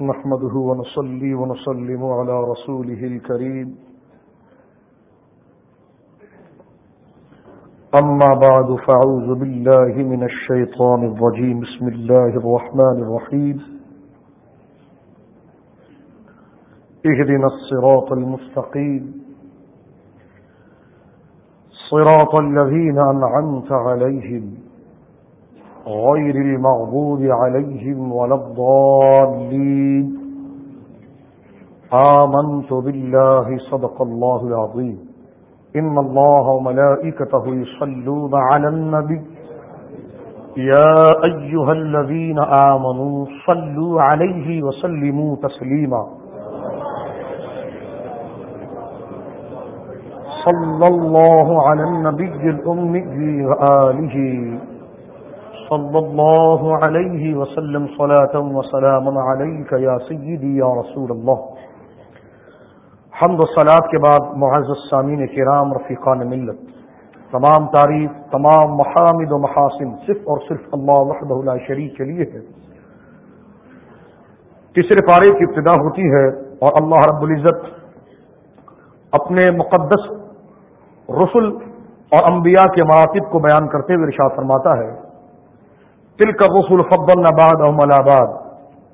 نحمده ونصلي ونسلم على رسوله الكريم. أما بعد فعوذ بالله من الشيطان الرجيم. بسم الله الرحمن الرحيم. اهدنا الصراط المستقيم. صراط الذين أنعمت عليهم. غير المغضوب عليهم ولا الضالين. آمنت بالله صدق الله العظيم. إن الله وملائكته يصلون على النبي. يا أيها الذين آمنوا صلوا عليه وسلموا تسليما. صلى الله على النبي الأمي وآله صلى الله عليه وسلم صلاة وسلام عليك يا سيدي يا رسول الله. حمد و صلات کے بعد معزز سامین کرام، رفیقان ملت. تمام تعریف، تمام محامد و محاسن، صرف اور صرف اللہ وحدہ لا شریک کے لیے ہے. تیسرے پارے کی ابتدا ہوتی ہے اور اللہ رب العزت اپنے مقدس رسل اور انبیاء کے مراتب کو بیان کرتے ہوئے ارشاد فرماتا ہے۔ تل کا رسول فضل آباد احمد آباد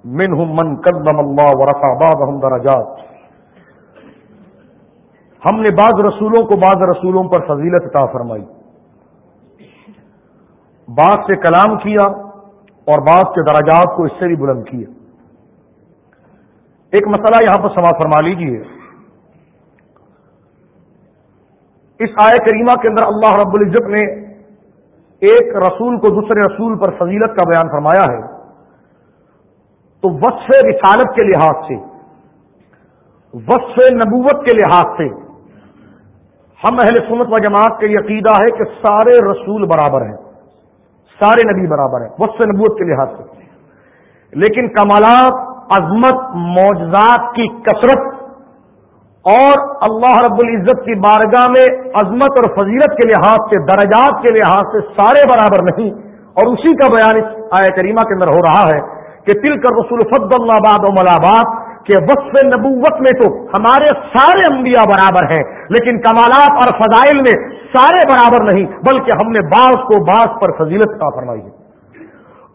من ہم من قدم اللہ ورف آباد احمد درجات. ہم نے بعض رسولوں کو بعض رسولوں پر فضیلت عطا فرمائی. بعض سے کلام کیا اور بعض کے دراجات کو اس سے بھی بلند کیا. ایک مسئلہ یہاں پر سما فرما لیجیے اس آئے کریمہ کے اندر اللہ رب العزت نے ایک رسول کو دوسرے رسول پر فضیلت کا بیان فرمایا ہے، تو وصف رسالت کے لحاظ سے، وصف نبوت کے لحاظ سے ہم اہل سنت و جماعت کا عقیدہ ہے کہ سارے رسول برابر ہیں، سارے نبی برابر ہیں، وصف نبوت کے لحاظ سے۔ لیکن کمالات، عظمت، معجزات کی کثرت اور اللہ رب العزت کی بارگاہ میں عظمت اور فضیلت کے لحاظ سے، درجات کے لحاظ سے سارے برابر نہیں۔ اور اسی کا بیان اس آئے کریمہ کے اندر ہو رہا ہے کہ تل کر رسول فد اللہ آباد و ملاباد کے وصف نبوت میں تو ہمارے سارے انبیاء برابر ہیں، لیکن کمالات اور فضائل میں سارے برابر نہیں، بلکہ ہم نے بعض کو بعض پر فضیلت کا فرمائی ہے۔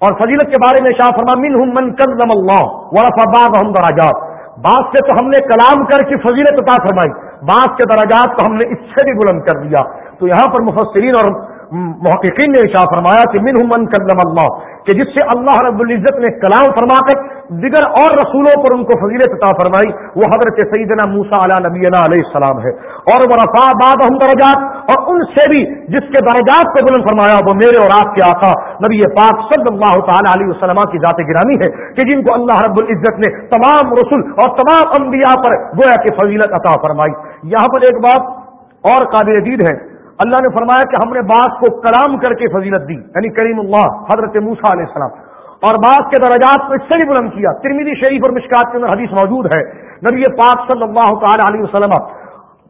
اور فضیلت کے بارے میں شاہ فرما من ہوں من کلم اللہ ورف آباد ہم دراجات بعض سے تو ہم نے کلام کر کے فضیلت عطا فرمائی، بعض کے دراجات کو ہم نے اس سے بھی بلند کر دیا۔ تو یہاں پر مفسرین اور محققین نے شاہ فرمایا کہ من من کلم اللہ، کہ جس سے اللہ رب العزت نے کلام فرما کر دیگر اور رسولوں پر ان کو فضیلت عطا فرمائی، وہ حضرت سیدنا موسا علیہ نبی علیہ السلام ہے اور وہ رفا باد ہم درجات، اور ان سے بھی جس کے درجات کو بلند فرمایا، وہ میرے اور آپ کے آقا نبی پاک صلی اللہ تعالیٰ علیہ وسلم کی ذات گرامی ہے کہ جن کو اللہ رب العزت نے تمام رسول اور تمام انبیاء پر گویا کہ فضیلت عطا فرمائی۔ یہاں پر ایک بات اور قابل دید ہے۔ اللہ نے فرمایا کہ ہم نے بعض کو کلام کر کے فضیلت دی یعنی کریم اللہ، حضرت موسا علیہ السلام۔ اور بعض کے درجات کو اس سے بھی بلند کیا۔ ترمیدی شریف اور مشکات کے اندر حدیث موجود ہے۔ نبی پاک صلی اللہ تعالی علیہ وسلم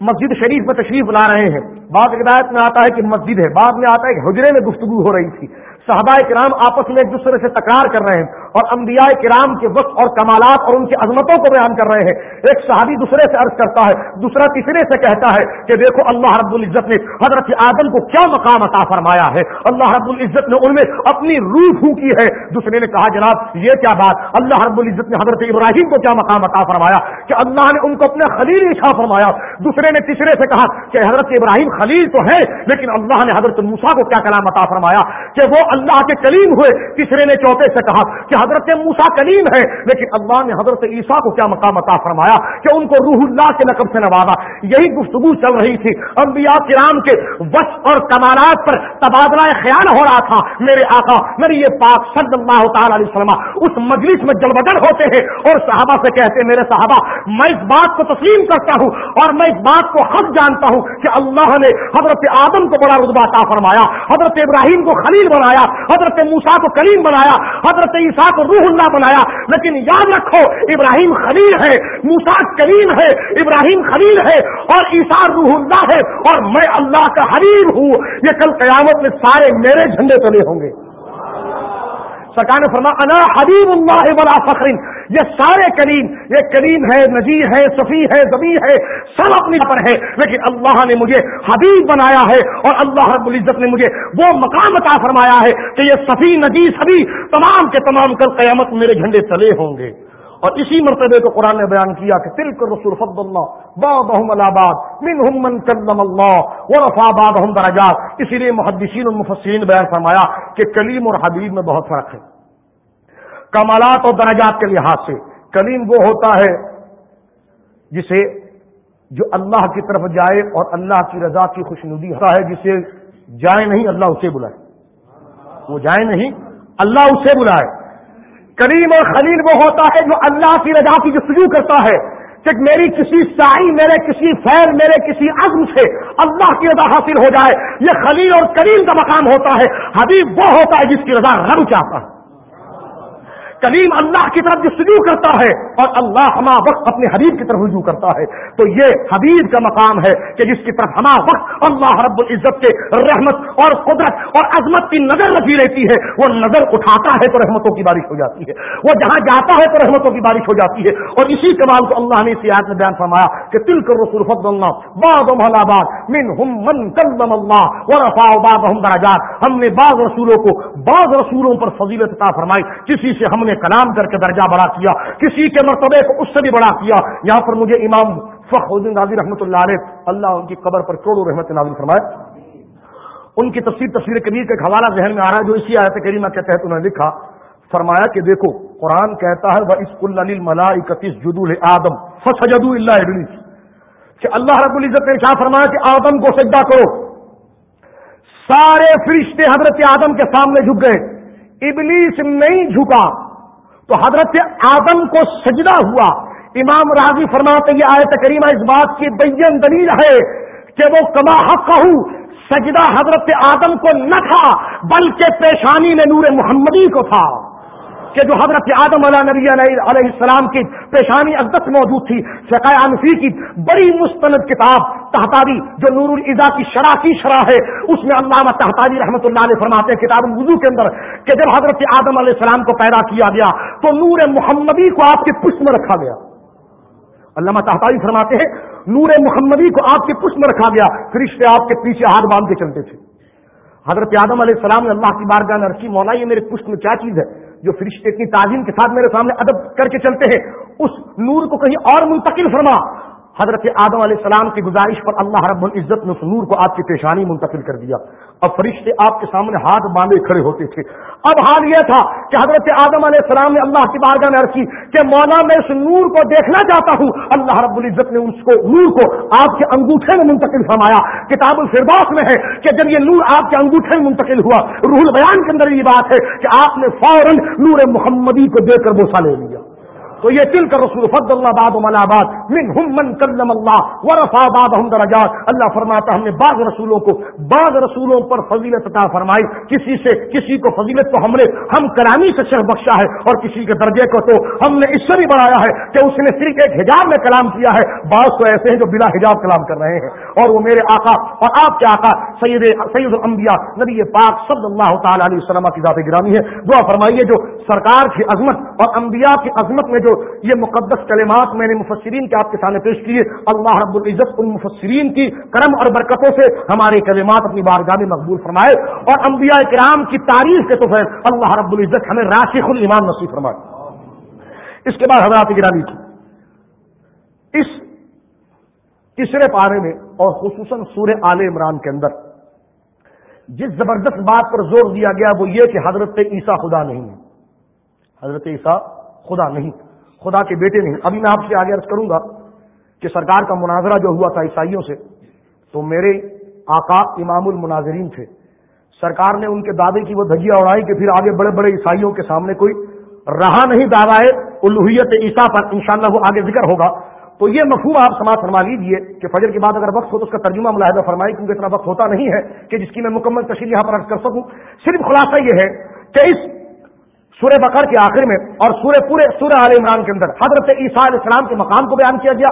مسجد شریف میں تشریف لا رہے ہیں۔ بعض ہدایت میں آتا ہے کہ مسجد ہے بعد میں آتا ہے کہ حجرے میں گفتگو ہو رہی تھی۔ صحابہ کرام آپس میں ایک دوسرے سے تکرار کر رہے ہیں۔ اور انبیاء کرام کے وقت اور کمالات اور ان کی عظمتوں کو بیان کر رہے ہیں۔ ایک صحابی دوسرے سے عرض کرتا ہے، دوسرا تیسرے سے کہتا ہے کہ دیکھو اللہ رب العزت نے حضرت آدم کو کیا مقام عطا فرمایا ہے۔ اللہ رب العزت نے ان میں اپنی روح پھونکی ہے۔ دوسرے نے کہا، جناب، یہ کیا بات؟ اللہ رب العزت نے حضرت ابراہیم کو کیا مقام عطا فرمایا؟ کہ اللہ نے ان کو اپنے خلیل عشا فرمایا۔ دوسرے نے تیسرے سے کہا کہ حضرت ابراہیم خلیل تو ہے لیکن اللہ نے حضرت موسا کو کیا کلام عطا فرمایا؟ کہ وہ اللہ کے کلیم ہوئے۔ تیسرے نے چوتھے سے کہا کہ حضرت موسا کلیم ہے۔ لیکن اللہ نے حضرت عیسیٰ کو کیا مقام عطا فرمایا؟ کہ ان کو روح اللہ کے نقب سے نوازا۔ یہی گفتگو چل رہی تھی۔ انبیاء کرام کے وش اور کمالات پر تبادلہ خیال ہو رہا تھا۔ میرے آقا، میری یہ پاک صلی اللہ تعالی علیہ وسلم، اس مجلس میں جلبدر ہوتے ہیں اور صحابہ سے کہتے ہیں، میرے صحابہ، میں اس بات کو تسلیم کرتا ہوں اور میں اس بات کو حق جانتا ہوں کہ اللہ نے حضرت آدم کو بڑا رتبہ عطا فرمایا، حضرت ابراہیم کو خلیل بنایا، حضرت موسا کو کریم بنایا، حضرت عیسیٰ کو روح اللہ بنایا، لیکن یاد رکھو، ابراہیم خلیل ہے موسا کریم ہے، ابراہیم خلیل ہے، اور عیسیٰ روح اللہ ہے، اور میں اللہ کا حریم ہوں۔ یہ کل قیامت میں سارے میرے جھنڈے تلے ہوں گے۔ سرکار نے فرما انا حبیب اللہ ولا فخرین. یہ سارے کریم یہ کریم ہے، نذیر ہے، صفی ہے زبی ہے، سب اپنی پر ہے، لیکن اللہ نے مجھے حبیب بنایا ہے اور اللہ رب العزت نے مجھے وہ مقام عطا فرمایا ہے کہ یہ صفی، نذیر، سبھی تمام کے تمام کل قیامت میرے جھنڈے تلے ہوں گے۔ اور اسی مرتبے کو قرآن نے بیان کیا کہ تل کر رسول فد اللہ باباد من من کلم اللہ و رفا باد درجات۔ اسی لیے محدثین المفسرین بیان فرمایا کہ کلیم اور حبیب میں بہت فرق ہے۔ کمالات اور درجات کے لحاظ سے کلیم وہ ہوتا ہے جسے جو اللہ کی طرف جائے اور اللہ کی رضا کی خوش ندی ہوتا ہے، جسے جائے نہیں، اللہ اسے بلائے۔ وہ جائے نہیں، اللہ اسے بلائے۔ کریم اور خلیل وہ ہوتا ہے جو اللہ کی رضا کی جستجو کرتا ہے کہ میری کسی سائی، میرے کسی فیل، میرے کسی عزم سے اللہ کی رضا حاصل ہو جائے۔ یہ خلیل اور کریم کا مقام ہوتا ہے۔ حبیب وہ ہوتا ہے جس کی رضا رب چاہتا ہے۔ کلیم اللہ کی طرف جستجو کرتا ہے اور اللہ ہما وقت اپنے حبیب کی طرف رجوع کرتا ہے۔ تو یہ حبیب کا مقام ہے کہ جس کی طرف ہما وقت اللہ رب العزت کے رحمت اور قدرت اور عظمت کی نظر رکھی رہتی ہے، وہ نظر اٹھاتا ہے تو رحمتوں کی بارش ہو جاتی ہے۔ وہ جہاں جاتا ہے تو رحمتوں کی بارش ہو جاتی ہے۔ اور اسی کمال کو اللہ نے یاد میں بیان فرمایا کہ تل کر رسول فضل اللہ باد باد من ہم من کلم اللہ و رفا ہم نے بعض رسولوں کو بعض رسولوں پر فضیلت عطا فرمائی، کسی سے ہم نے کلام کر کے درجہ بڑا کیا، کسی کے مرتبے کو اس سے بھی بڑا کیا۔ یہاں پر مجھے امام فخر الدین غازی رحمۃ اللہ علیہ، اللہ ان کی قبر پر کروڑوں رحمت نازل فرمائے۔ ان کی تفصیل تفصیل کبیر کا ایک حوالہ ذہن میں آ رہا ہے، جو اسی آیت کریمہ کے تحت انہوں نے لکھا۔ فرمایا کہ دیکھو، قرآن کہتا ہے وہ اسکل ملا اکتیس جدو آدم فسجدو اللہ ابلیس کہ اللہ رب العزت نے کیا فرمایا کہ آدم کو سجدہ کرو۔ سارے فرشتے حضرت آدم کے سامنے جھک گئے۔ ابلیس نہیں جھکا۔ تو حضرت آدم کو سجدہ ہوا۔ امام راضی فرماتے یہ آیت کریمہ اس بات کی بین دلیل ہے کہ وہ کما حق سجدہ حضرت آدم کو نہ تھا، بلکہ پیشانی میں نور محمدی کو تھا۔ کہ جو حضرت آدم علیہ نبی علیہ السلام کی پیشانی اقدس موجود تھی فقہ انفی کی بڑی مستند کتاب تحتاری جو نور الزا کی شرح کی شرح ہے، اس میں علامہ تحتاری رحمۃ اللہ علیہ فرماتے ہیں، کتاب الوضو کے اندر کہ جب حضرت آدم علیہ السلام کو پیدا کیا گیا، تو نور محمدی کو آپ کے پشت میں رکھا گیا۔ علامہ تحتاری فرماتے ہیں، نور محمدی کو آپ کے پشت میں رکھا گیا، فرشتے آپ کے پیچھے ہاتھ باندھ کے چلتے تھے۔ حضرت آدم علیہ السلام نے اللہ کی بارگاہ میں رکھی، مولا یہ میرے پشت میں کیا چیز ہے؟ جو فرشتے اتنی تعظیم کے ساتھ میرے سامنے ادب کر کے چلتے ہیں، اس نور کو کہیں اور منتقل فرما۔ حضرت آدم علیہ السلام کی گزارش پر اللہ رب العزت نے اس نور کو آپ کی پیشانی منتقل کر دیا۔ اب فرشتے آپ کے سامنے ہاتھ باندھے کھڑے ہوتے تھے۔ اب حال یہ تھا کہ حضرت آدم علیہ السلام نے اللہ کی بارگاہ میں رکھی کہ مولا، میں اس نور کو دیکھنا چاہتا ہوں۔ اللہ رب العزت نے اس کو، نور کو آپ کے انگوٹھے میں منتقل فرمایا۔ کتاب الفردوس میں ہے کہ جب یہ نور آپ کے انگوٹھے میں منتقل ہوا، روح البیان کے اندر یہ بات ہے کہ آپ نے فوراً نور محمدی کو دیکھ کر بوسا لے لیا۔ تو یہ تل کر رسول فض اللہ باد ملاباد من ہم من کلم اللہ ورفا باد ہم درجات اللہ فرماتا ہم نے بعض رسولوں کو بعض رسولوں پر فضیلت عطا فرمائی کسی سے کسی کو فضیلت کو ہم نے ہم کرامی سے شرح بخشا ہے اور کسی کے درجے کو تو ہم نے اس سے بھی بڑھایا ہے کہ اس نے صرف ایک حجاب میں کلام کیا ہے بعض تو ایسے ہیں جو بلا حجاب کلام کر رہے ہیں اور وہ میرے آقا اور آپ کے آقا سید سید الانبیاء نبی پاک صلی اللہ تعالی علیہ وسلم کی ذات گرامی ہے دعا فرمائیے جو سرکار کی عظمت اور انبیاء کی عظمت میں جو یہ مقدس کلمات میں نے مفسرین کے آپ کے سامنے پیش کیے۔ اللہ رب العزت ان مفسرین کی کرم اور برکتوں سے ہمارے کلمات اپنی بارگاہ میں مقبول فرمائے اور انبیاء کرام کی تعریف کے تو اللہ رب العزت ہمیں راشق المان نصیب فرمائے۔ اس کے بعد حضرات گرانی کی۔ اس تیسرے پارے میں اور خصوصاً سورہ آل عمران کے اندر جس زبردست بات پر زور دیا گیا وہ یہ کہ حضرت عیسیٰ خدا نہیں ہے۔ حضرت عیسیٰ خدا نہیں۔ خدا کے بیٹے نہیں، ابھی میں آپ سے آگے عرض کروں گا کہ سرکار کا مناظرہ جو ہوا تھا عیسائیوں سے، تو میرے آقا امام المناظرین تھے۔ سرکار نے ان کے دعوے کی وہ دھجیا اڑائی کہ پھر آگے بڑے بڑے عیسائیوں کے سامنے کوئی رہا نہیں، دعویٰ ہے الوحیت عیسیٰ پر انشاءاللہ وہ آگے ذکر ہوگا۔ تو یہ مفہوم آپ سماج فرما لیجیے کہ فجر کے بعد اگر وقت ہو تو اس کا ترجمہ ملاحدہ فرمائی کیونکہ اتنا وقت ہوتا نہیں ہے کہ جس کی میں مکمل تشریح یہاں پر کر سکوں۔ صرف خلاصہ یہ ہے کہ اس سورہ بقر کے آخر میں اور سورہ پورے سورہ عال عمران کے اندر حضرت عیسیٰ علیہ السلام کے مقام کو بیان کیا گیا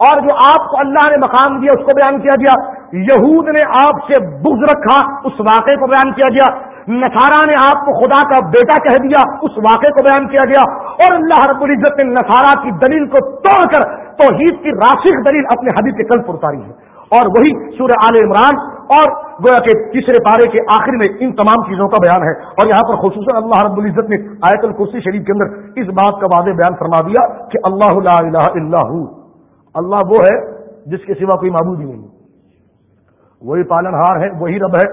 اور جو آپ کو اللہ نے مقام دیا اس کو بیان کیا گیا یہود نے آپ سے بغض رکھا اس واقعے کو بیان کیا گیا نسارا نے آپ کو خدا کا بیٹا کہہ دیا اس واقعے کو بیان کیا گیا اور اللہ رب العزت نے نصارہ کی دلیل کو توڑ کر توحید کی راشق دلیل اپنے حدیث کے کل پر اتاری ہے اور وہی سورہ آل عمران اور گویا کہ تیسرے پارے کے آخر میں ان تمام چیزوں کا بیان ہے اور یہاں پر خصوصاً اللہ رب العزت نے آیت القرسی شریف کے اندر اس بات کا واضح بیان فرما دیا کہ اللہ لا الہ الا ہو۔ اللہ وہ ہے جس کے سوا کوئی معبود ہی نہیں وہی پالن ہار ہے، وہی رب ہے،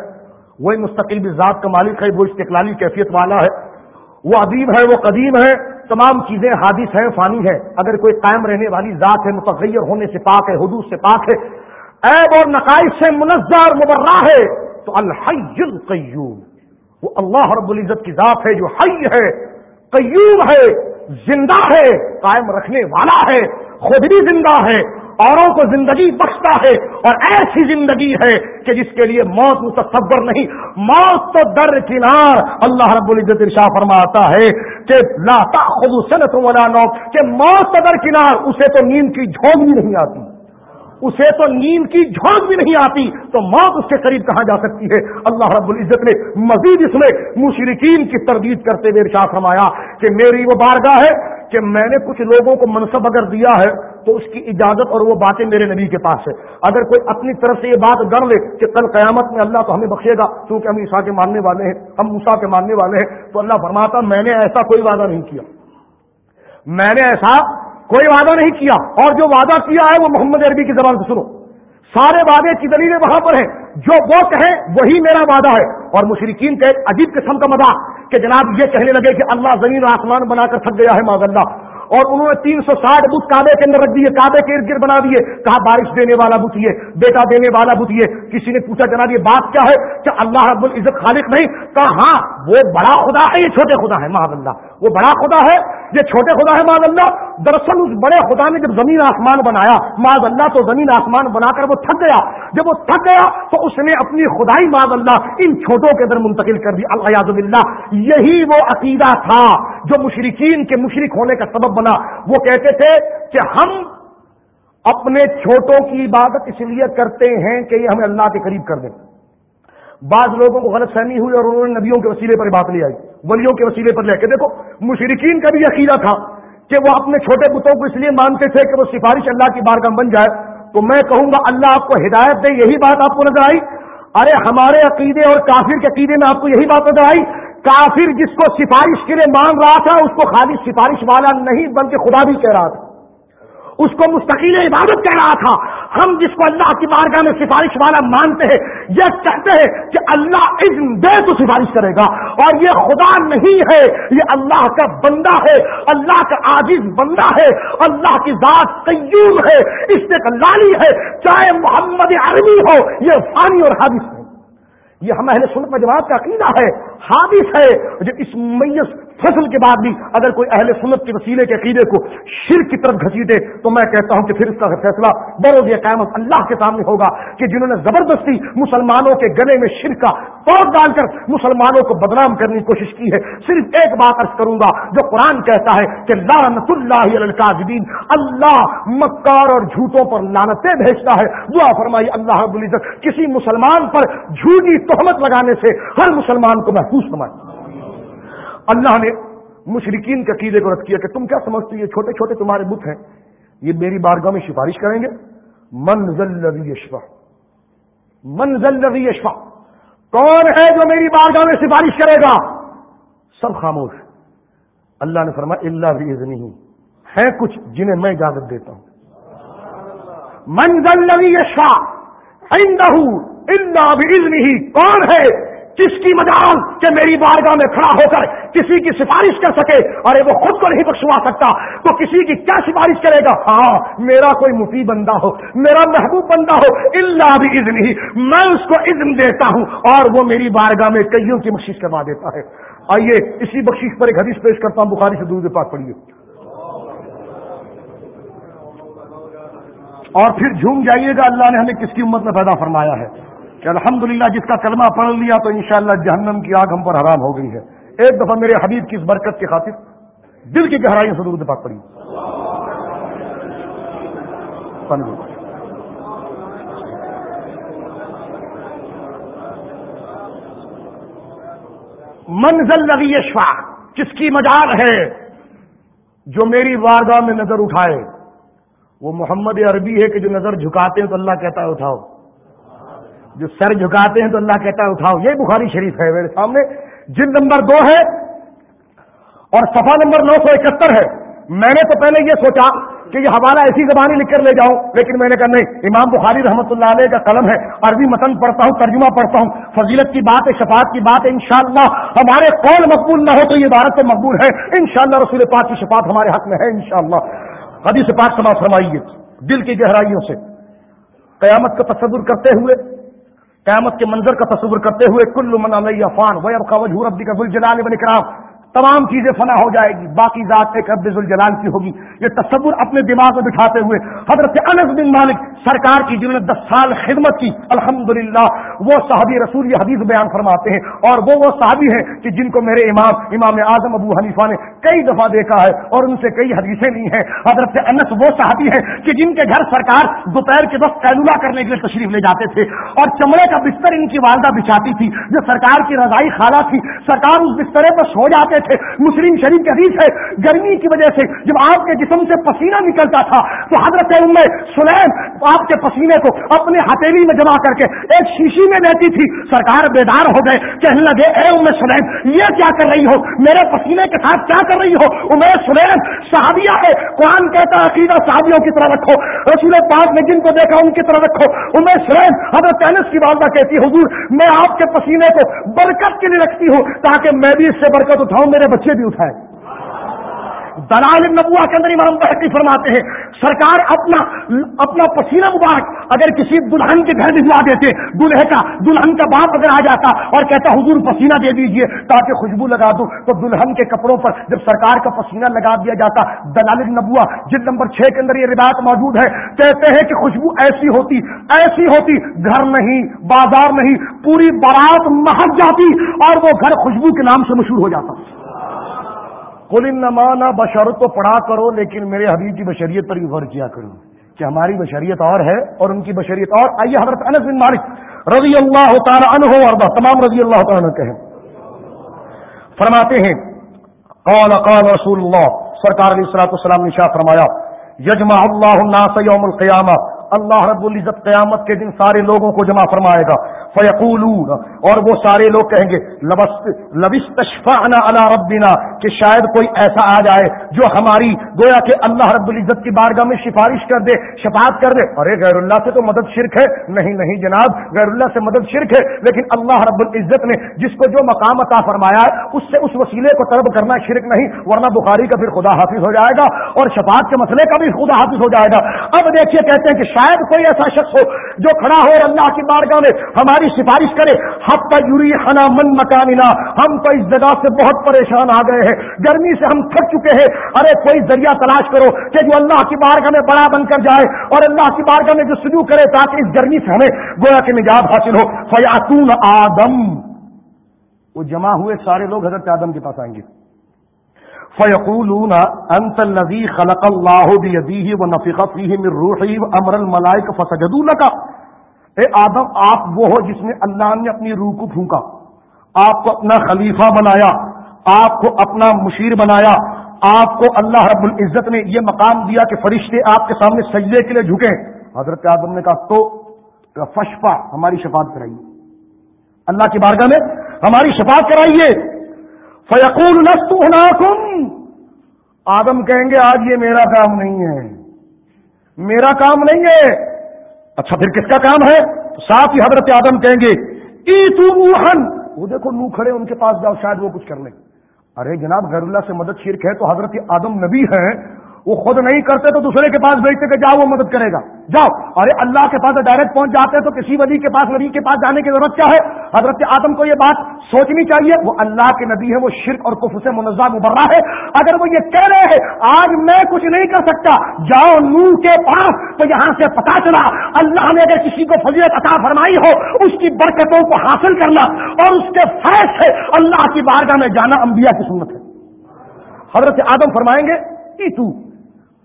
وہی مستقل ذات کا مالک ہے، وہ استقلالی کیفیت والا ہے۔ وہ ادیب ہے، وہ قدیم ہے، تمام چیزیں حادث ہیں، فانی ہے اگر کوئی قائم رہنے والی ذات ہے، متغیر ہونے سے پاک ہے، حدود سے پاک ہے عیب اور نقائص سے منظر مبرہ ہے، تو الحی القیوم، وہ اللہ رب العزت کی ذات ہے جو حی ہے، قیوم ہے، زندہ ہے، قائم رکھنے والا ہے، خود بھی زندہ ہے، اوروں کو زندگی بخشتا ہے، اور ایسی زندگی ہے کہ جس کے لیے موت متصور نہیں۔ موت تو در کنار اللہ رب العزت ارشا فرماتا ہے کہ لاتا خود سنت ولا نو کہ موت تو در کنار، اسے تو نیند کی جھونک بھی نہیں آتی۔ اسے تو نیند کی جھونک بھی نہیں آتی، تو موت اس کے قریب کہاں جا سکتی ہے؟ اللہ رب العزت نے مزید اس میں مشرقین کی تردید کرتے ہوئے ارشاد فرمایا کہ میری وہ بارگاہ ہے کہ میں نے کچھ لوگوں کو منصب اگر دیا ہے تو اس کی اجازت اور وہ باتیں میرے نبی کے پاس ہے۔ اگر کوئی اپنی طرف سے یہ بات گر لے کہ کل قیامت میں اللہ تو ہمیں بخشے گا کیونکہ ہم عیسا کے ماننے والے ہیں، ہم موسا کے ماننے والے ہیں، تو اللہ فرماتا میں نے ایسا کوئی وعدہ نہیں کیا۔ میں نے ایسا کوئی وعدہ نہیں کیا اور جو وعدہ کیا ہے وہ محمد عربی کی زبان سے سنو۔ سارے وعدے کی دلیلیں وہاں پر ہیں۔ جو وہ کہیں وہی میرا وعدہ ہے۔ اور مشرقین کا ایک عجیب قسم کا مزہ کہ جناب یہ کہنے لگے کہ اللہ زمین آسمان بنا کر تھک گیا ہے ماض اللہ۔ اور انہوں نے تین سو ساٹھ بت کعبے کے اندر رکھ دیے، کعبے کے ارد گرد بنا دیے۔ کہا، بارش دینے والا بت یہ، بیٹا دینے والا بت یہ۔ کسی نے پوچھا، جناب، یہ بات کیا ہے؟ کہ اللہ رب العزت خالق نہیں۔ کہا ہاں وہ بڑا خدا ہے، یہ چھوٹے خدا ہے محض اللہ۔ وہ بڑا خدا ہے، یہ چھوٹے خدا ہے معذ اللہ۔ دراصل اس بڑے خدا نے جب زمین آسمان بنایا معذ اللہ تو زمین آسمان بنا کر وہ تھک گیا۔ جب وہ تھک گیا تو اس نے اپنی خدائی معذ اللہ، ان چھوٹوں کے اندر منتقل کر دی۔ الحاظ اللہ یہی وہ عقیدہ تھا جو مشرقین کے مشرق ہونے کا سبب بنا۔ وہ کہتے تھے کہ ہم اپنے چھوٹوں کی عبادت اس لیے کرتے ہیں کہ یہ ہمیں اللہ کے قریب کر دیں۔ بعض لوگوں کو غلط فہمی ہوئی اور انہوں نے نبیوں کے وسیلے پر بات لے آئی، ولیوں کے وسیلے پر لے کے دیکھو مشرقین کا بھی عقیدہ تھا کہ وہ اپنے چھوٹے بتوں کو اس لیے مانتے تھے کہ وہ سفارش اللہ کی بارگاہ بن جائے۔ تو میں کہوں گا، اللہ آپ کو ہدایت دے، یہی بات آپ کو نظر آئی۔ ارے، ہمارے عقیدے اور کافر کے عقیدے میں آپ کو یہی بات نظر آئی۔ کافر جس کو سفارش کے لیے مان رہا تھا، اس کو خالی سفارش والا نہیں، بلکہ خدا بھی کہہ رہا تھا۔ اس کو مستقل عبادت کہہ رہا تھا۔ ہم جس کو اللہ کی بارگاہ میں سفارش والا مانتے ہیں، یہ کہتے ہیں کہ اللہ اذن دے تو سفارش کرے گا۔ اور یہ خدا نہیں ہے، یہ اللہ کا بندہ ہے، اللہ کا عاجز بندہ ہے، اللہ کی ذات قیوم ہے، اس سے لالی ہے، چاہے محمد عربی ہو، یہ فانی اور حادث ہے یہ ہم اہل سنت جماعت کا عقیدہ ہے۔ حادث ہے جو اس میس فصل کے بعد بھی اگر کوئی اہل سنت کے وسیلے کے عقیدے کو شر کی طرف گھسیٹے تو میں کہتا ہوں کہ پھر اس کا فیصلہ بروز قیامت اللہ کے سامنے ہوگا کہ جنہوں نے زبردستی مسلمانوں کے گلے میں شر کا پود ڈال کر مسلمانوں کو بدنام کرنے کی کوشش کی ہے، صرف ایک بات ارض کروں گا، جو قرآن کہتا ہے کہ لانت اللہ القاذبین اللہ مکار اور جھوٹوں پر لانتیں بھیجتا ہے۔ دعا فرمائی، اللہ رب العزت، کسی مسلمان پر جھوٹی تہمت لگانے سے ہر مسلمان کو محفوظ فرمائے اللہ نے مشرقین کے عقیدے کو رد کیا کہ تم کیا سمجھتے یہ چھوٹے چھوٹے تمہارے بت ہیں۔ یہ میری بارگاہ میں سفارش کریں گے۔ منزل یشفا منزل یشفا کون ہے جو میری بارگاہ میں سفارش کرے گا؟ سب خاموش۔ اللہ نے فرمایا اللہ بھی نہیں ہے کچھ جنہیں میں اجازت دیتا ہوں۔ منزل یشفا اللہ بھی کون ہے کس کی مجال کہ میری بارگاہ میں کھڑا ہو کر کسی کی سفارش کر سکے، ارے وہ خود کو نہیں بخشوا سکتا تو کسی کی کیا سفارش کرے گا؟ ہاں میرا کوئی مفید بندہ ہو، میرا محبوب بندہ ہو اللہ بھی اذن ہی میں اس کو اذن دیتا ہوں اور وہ میری بارگاہ میں کئیوں کی بخش کروا دیتا ہے۔ آئیے، اسی بخش پر ایک حدیث پیش کرتا ہوں، بخاری سے دور پاس پڑھیے۔ اور پھر جھوم جائیے گا، اللہ نے ہمیں کس کی امت میں پیدا فرمایا ہے؟ کہ الحمدللہ جس کا کلمہ پڑھ لیا تو انشاءاللہ جہنم کی آگ ہم پر حرام ہو گئی ہے۔ ایک دفعہ میرے حبیب کی اس برکت کی خاطر دل کی گہرائی سے درود پاک پڑی منزل نبی شاہ کس کی مجال ہے جو میری وارگاہ میں نظر اٹھائے؟ وہ محمد عربی ہے کہ جو نظر جھکاتے ہیں تو اللہ کہتا ہے اٹھاؤ۔ جو سر جھکاتے ہیں تو اللہ کہتا ہے اٹھاؤ یہ بخاری شریف ہے میرے سامنے۔ جن نمبر دو ہے اور صفحہ نمبر نو سو اکہتر ہے۔ میں نے تو پہلے یہ سوچا کہ یہ حوالہ ایسی زبانی لکھ کر لے جاؤں، لیکن میں نے کہا نہیں، امام بخاری رحمۃ اللہ علیہ کا قلم ہے۔ عربی متن پڑھتا ہوں، ترجمہ پڑھتا ہوں۔ فضیلت کی بات ہے شفاعت کی بات ہے انشاءاللہ ہمارے قول مقبول نہ ہو تو یہ عبارت تو مقبول ہے۔ انشاءاللہ رسول پاک کی شفاعت ہمارے حق میں ہے، انشاءاللہ۔ حدیث پاک سما فرمائیے۔ دل کی گہرائیوں سے۔ قیامت کا تصور کرتے ہوئے قیامت کے منظر کا تصور کرتے ہوئے کل من علیہ فان وجہ ربی کا بل جلال بن اکرام تمام چیزیں فنا ہو جائے گی۔ باقی ذات ایک رب الجلال کی ہوگی۔ یہ تصور اپنے دماغ میں بٹھاتے ہوئے حضرت انس بن مالک سرکار کی جنہوں نے دس سال خدمت کی، الحمدللہ، وہ صحابی رسول یہ حدیث بیان فرماتے ہیں۔ اور وہ وہ صحابی ہیں کہ جن کو میرے امام امام اعظم ابو حنیفہ نے کئی دفعہ دیکھا ہے اور ان سے کئی حدیثیں لی ہیں۔ حضرت انس وہ صحابی ہیں کہ جن کے گھر سرکار دوپہر کے وقت کیلولا کرنے کے لیے تشریف لے جاتے تھے۔ اور چمڑے کا بستر ان کی والدہ بچھاتی تھی۔ جو سرکار کی رضائی خالہ تھی، سرکار اس بسترے پر سو جاتے تھے مسلم شریف کی حدیث ہے، گرمی کی وجہ سے جب آپ کے جسم سے پسینہ نکلتا تھا، تو حضرت سلیم آپ کے پسینے کو اپنے ہتھیلی میں جمع کر کے ایک شیشی میں لیتی تھی۔ سرکار بیدار ہو گئے، کہنے لگے، اے ام سلیم، یہ کیا کر رہی ہو؟ میرے پسینے کے ساتھ کیا کر رہی ہو؟ امیر سلیم، صحابیہ ہے، قرآن کہتا عقیدہ صحابیوں کی طرح رکھو۔ رسول پاک نے جن کو دیکھا، ان کی طرح رکھو۔ امیر سلیم، حضرت انس کی والدہ کہتی حضور، میں آپ کے پسینے کو برکت کے لیے رکھتی ہوں، تاکہ میں بھی اس سے برکت اٹھاؤں۔ میرے بچے بھی اٹھائے۔ دلال نبوا کے اندر امام بحقی فرماتے ہیں، سرکار اپنا اپنا پسینہ مبارک اگر کسی دلہن کے گھر بھجوا دیتے، دلہے کا، دلہن کا باپ اگر آ جاتا اور کہتا، حضور پسینہ دے دیجیے تاکہ خوشبو لگا دوں تو دلہن کے کپڑوں پر جب سرکار کا پسینہ لگا دیا جاتا دلال نبوا جلد نمبر چھ کے اندر یہ روایت موجود ہے۔ کہتے ہیں کہ خوشبو ایسی ہوتی ایسی ہوتی، گھر نہیں، بازار نہیں، پوری بارات مہک جاتی اور وہ گھر خوشبو کے نام سے مشہور ہو جاتا۔ کل نمانا بشرط تو پڑھا کرو، لیکن میرے حبیب کی بشریت پر بھی غور کیا کرو کہ ہماری بشریت اور ہے اور ان کی بشریت اور۔ آئیے حضرت انس بن مالک رضی اللہ تعالیٰ عنہ اور تمام رضی اللہ تعالیٰ عنہ کہیں فرماتے ہیں، قال قال رسول اللہ، سرکار علیہ السلاۃ السلام نے شاہ فرمایا یجما اللہ الناس یوم القیامہ، اللہ رب العزت قیامت کے دن سارے لوگوں کو جمع فرمائے گا۔ فیقولون، اور وہ سارے لوگ کہیں گے ربنا، کہ شاید کوئی ایسا آ جائے جو ہماری، گویا کہ اللہ رب العزت کی بارگاہ میں سفارش کر دے، شفاعت کر دے۔ ارے غیر اللہ سے تو مدد شرک ہے۔ نہیں نہیں جناب، غیر اللہ سے مدد شرک ہے۔ لیکن اللہ رب العزت نے جس کو جو مقام عطا فرمایا ہے، اس سے اس وسیلے کو طلب کرنا شرک نہیں، ورنہ بخاری کا پھر خدا حافظ ہو جائے گا، اور شفاعت کے مسئلے کا بھی خدا حافظ ہو جائے گا۔ اب دیکھیے کہتے ہیں کہ شاید کوئی ایسا شخص ہو جو کھڑا ہو اور اللہ کی بارگاہ میں ہماری سفارش کرے۔ ہم یوری خنا من مکاننا۔ ہم تو اس جگہ سے بہت پریشان آ گئے ہیں۔ گرمی سے ہم تھک چکے ہیں۔ ارے کوئی ذریعہ تلاش کرو کہ جو اللہ کی بارگاہ میں بڑا بن کر جائے اور اللہ کی بارگاہ میں جو سجو کرے تاکہ اس گرمی سے ہمیں گویا کے نجات حاصل ہو۔ فیاتون آدم۔ وہ جمع ہوئے سارے لوگ حضرت آدم کے پاس آئیں گے۔ فیقولون، انت الذي خلق الله بيديه ونفخ فيه من روحه وامر الملائكه فسجدوا لك اے آدم، آپ وہ ہو جس نے اللہ نے اپنی روح کو پھونکا۔ آپ کو اپنا خلیفہ بنایا، آپ کو اپنا مشیر بنایا، آپ کو اللہ رب العزت نے یہ مقام دیا کہ فرشتے آپ کے سامنے سجدے کے لیے جھکے حضرت آدم نے کہا، تو فشپا ہماری شفاعت کرائیے۔ اللہ کی بارگاہ میں ہماری شفاعت کرائیے۔ فیقول نستم آدم کہیں گے، آج یہ میرا کام نہیں ہے۔ میرا کام نہیں ہے۔ اچھا پھر کس کا کام ہے؟ صاف ہی حضرت آدم کہیں گے ای تو وہ دیکھو نو کھڑے ان کے پاس جاؤ، شاید وہ کچھ کر لیں۔ ارے جناب، غیر اللہ سے مدد شرک ہے تو حضرت آدم نبی ہیں وہ خود نہیں کرتے تو دوسرے کے پاس بھیجتے کہ جاؤ، وہ مدد کرے گا۔ جاؤ۔ ارے اللہ کے پاس ڈائریکٹ پہنچ جاتے تو کسی ولی کے پاس، نبی کے پاس جانے کی ضرورت کیا ہے؟ حضرت آدم کو یہ بات سوچنی چاہیے۔ وہ اللہ کے نبی ہے وہ شرک اور کف سے منظم ابرا ہے۔ اگر وہ یہ کہہ رہے ہیں، آج میں کچھ نہیں کر سکتا، جاؤ نور کے پاس تو یہاں سے پتا چلا۔ اللہ نے اگر کسی کو فضیت عطا فرمائی ہو، اس کی برکتوں کو حاصل کرنا اور اس کے فیض سے اللہ کی بارگاہ میں جانا انبیاء کی سنت ہے۔ حضرت آدم فرمائیں گے کہ تو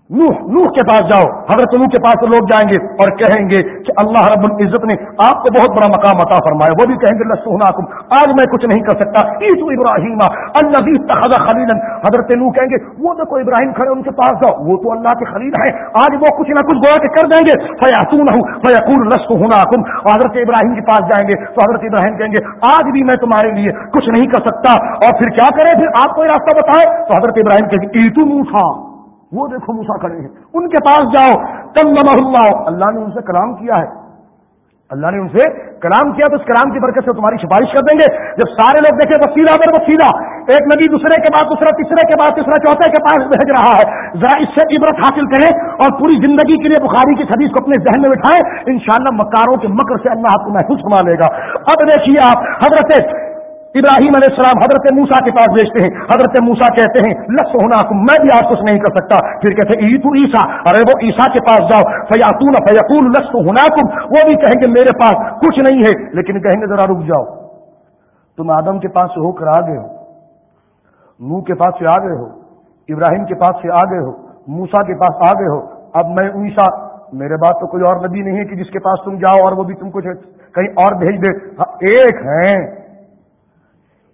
نوح نوح کے پاس جاؤ، حضرت نوح کے پاس لوگ جائیں گے اور کہیں گے کہ اللہ رب العزت نے آپ کو بہت بڑا مقام عطا فرمایا، وہ بھی کہیں گے لسوناکم آج میں کچھ نہیں کر سکتا عیسو ابراہیم اللہ خلیل حضرت نوح کہیں گے، وہ دیکھو ابراہیم کھڑے ان کے پاس جاؤ، وہ تو اللہ کے خلیل ہے آج وہ کچھ نہ کچھ گویا کے کر دیں گے۔ فیاتون ہوں فیقول لسوناکم حضرت ابراہیم کے پاس جائیں گے، تو حضرت ابراہیم کہیں گے، آج بھی میں تمہارے لیے کچھ نہیں کر سکتا۔ اور پھر کیا کرے پھر آپ کوئی راستہ بتائے تو حضرت ابراہیم کہیں گے، ایتو موسا وہ دیکھو موسا کھڑے ہیں۔ ان کے پاس جاؤ۔ تم اللہ۔ اللہ نے ان سے کلام کیا ہے۔ اللہ نے ان سے کلام کیا تو اس کلام کی برکت سے تمہاری سفارش کر دیں گے۔ جب سارے لوگ دیکھیں وسیلہ در وسیلہ۔ ایک نبی دوسرے کے بعد دوسرا، تیسرے کے بعد تیسرا، چوتھے کے پاس بھیج رہا ہے۔ ذرا اس سے عبرت حاصل کریں اور پوری زندگی کے لیے بخاری کی حدیث کو اپنے ذہن میں بٹھائیں۔ انشاءاللہ مکاروں کے مکر سے اللہ آپ کو محفوظ فرما لے گا۔ اب دیکھیے آپ، حضرت ابراہیم علیہ السلام حضرت موسا کے پاس بیچتے ہیں۔ حضرت موسا کہتے ہیں لس ہونا میں بھی آج کچھ نہیں کر سکتا۔ پھر کہتے ہیں عید عیسا ارے وہ عیسا کے پاس جاؤ۔ فیاتون، فیقول لس ہونا وہ بھی کہیں گے میرے پاس کچھ نہیں ہے، لیکن کہیں گے ذرا رک جاؤ۔ تم آدم کے پاس سے ہو کر آگے ہو۔ نو کے پاس سے آگے ہو۔ ابراہیم کے پاس سے آگے ہو۔ موسا کے پاس آگے ہو۔ اب میں عیسا میرے بات تو کوئی اور نبی نہیں ہے کہ جس کے پاس تم جاؤ اور وہ بھی تم کچھ کہیں اور بھیج دے۔ ہاں، ایک ہیں۔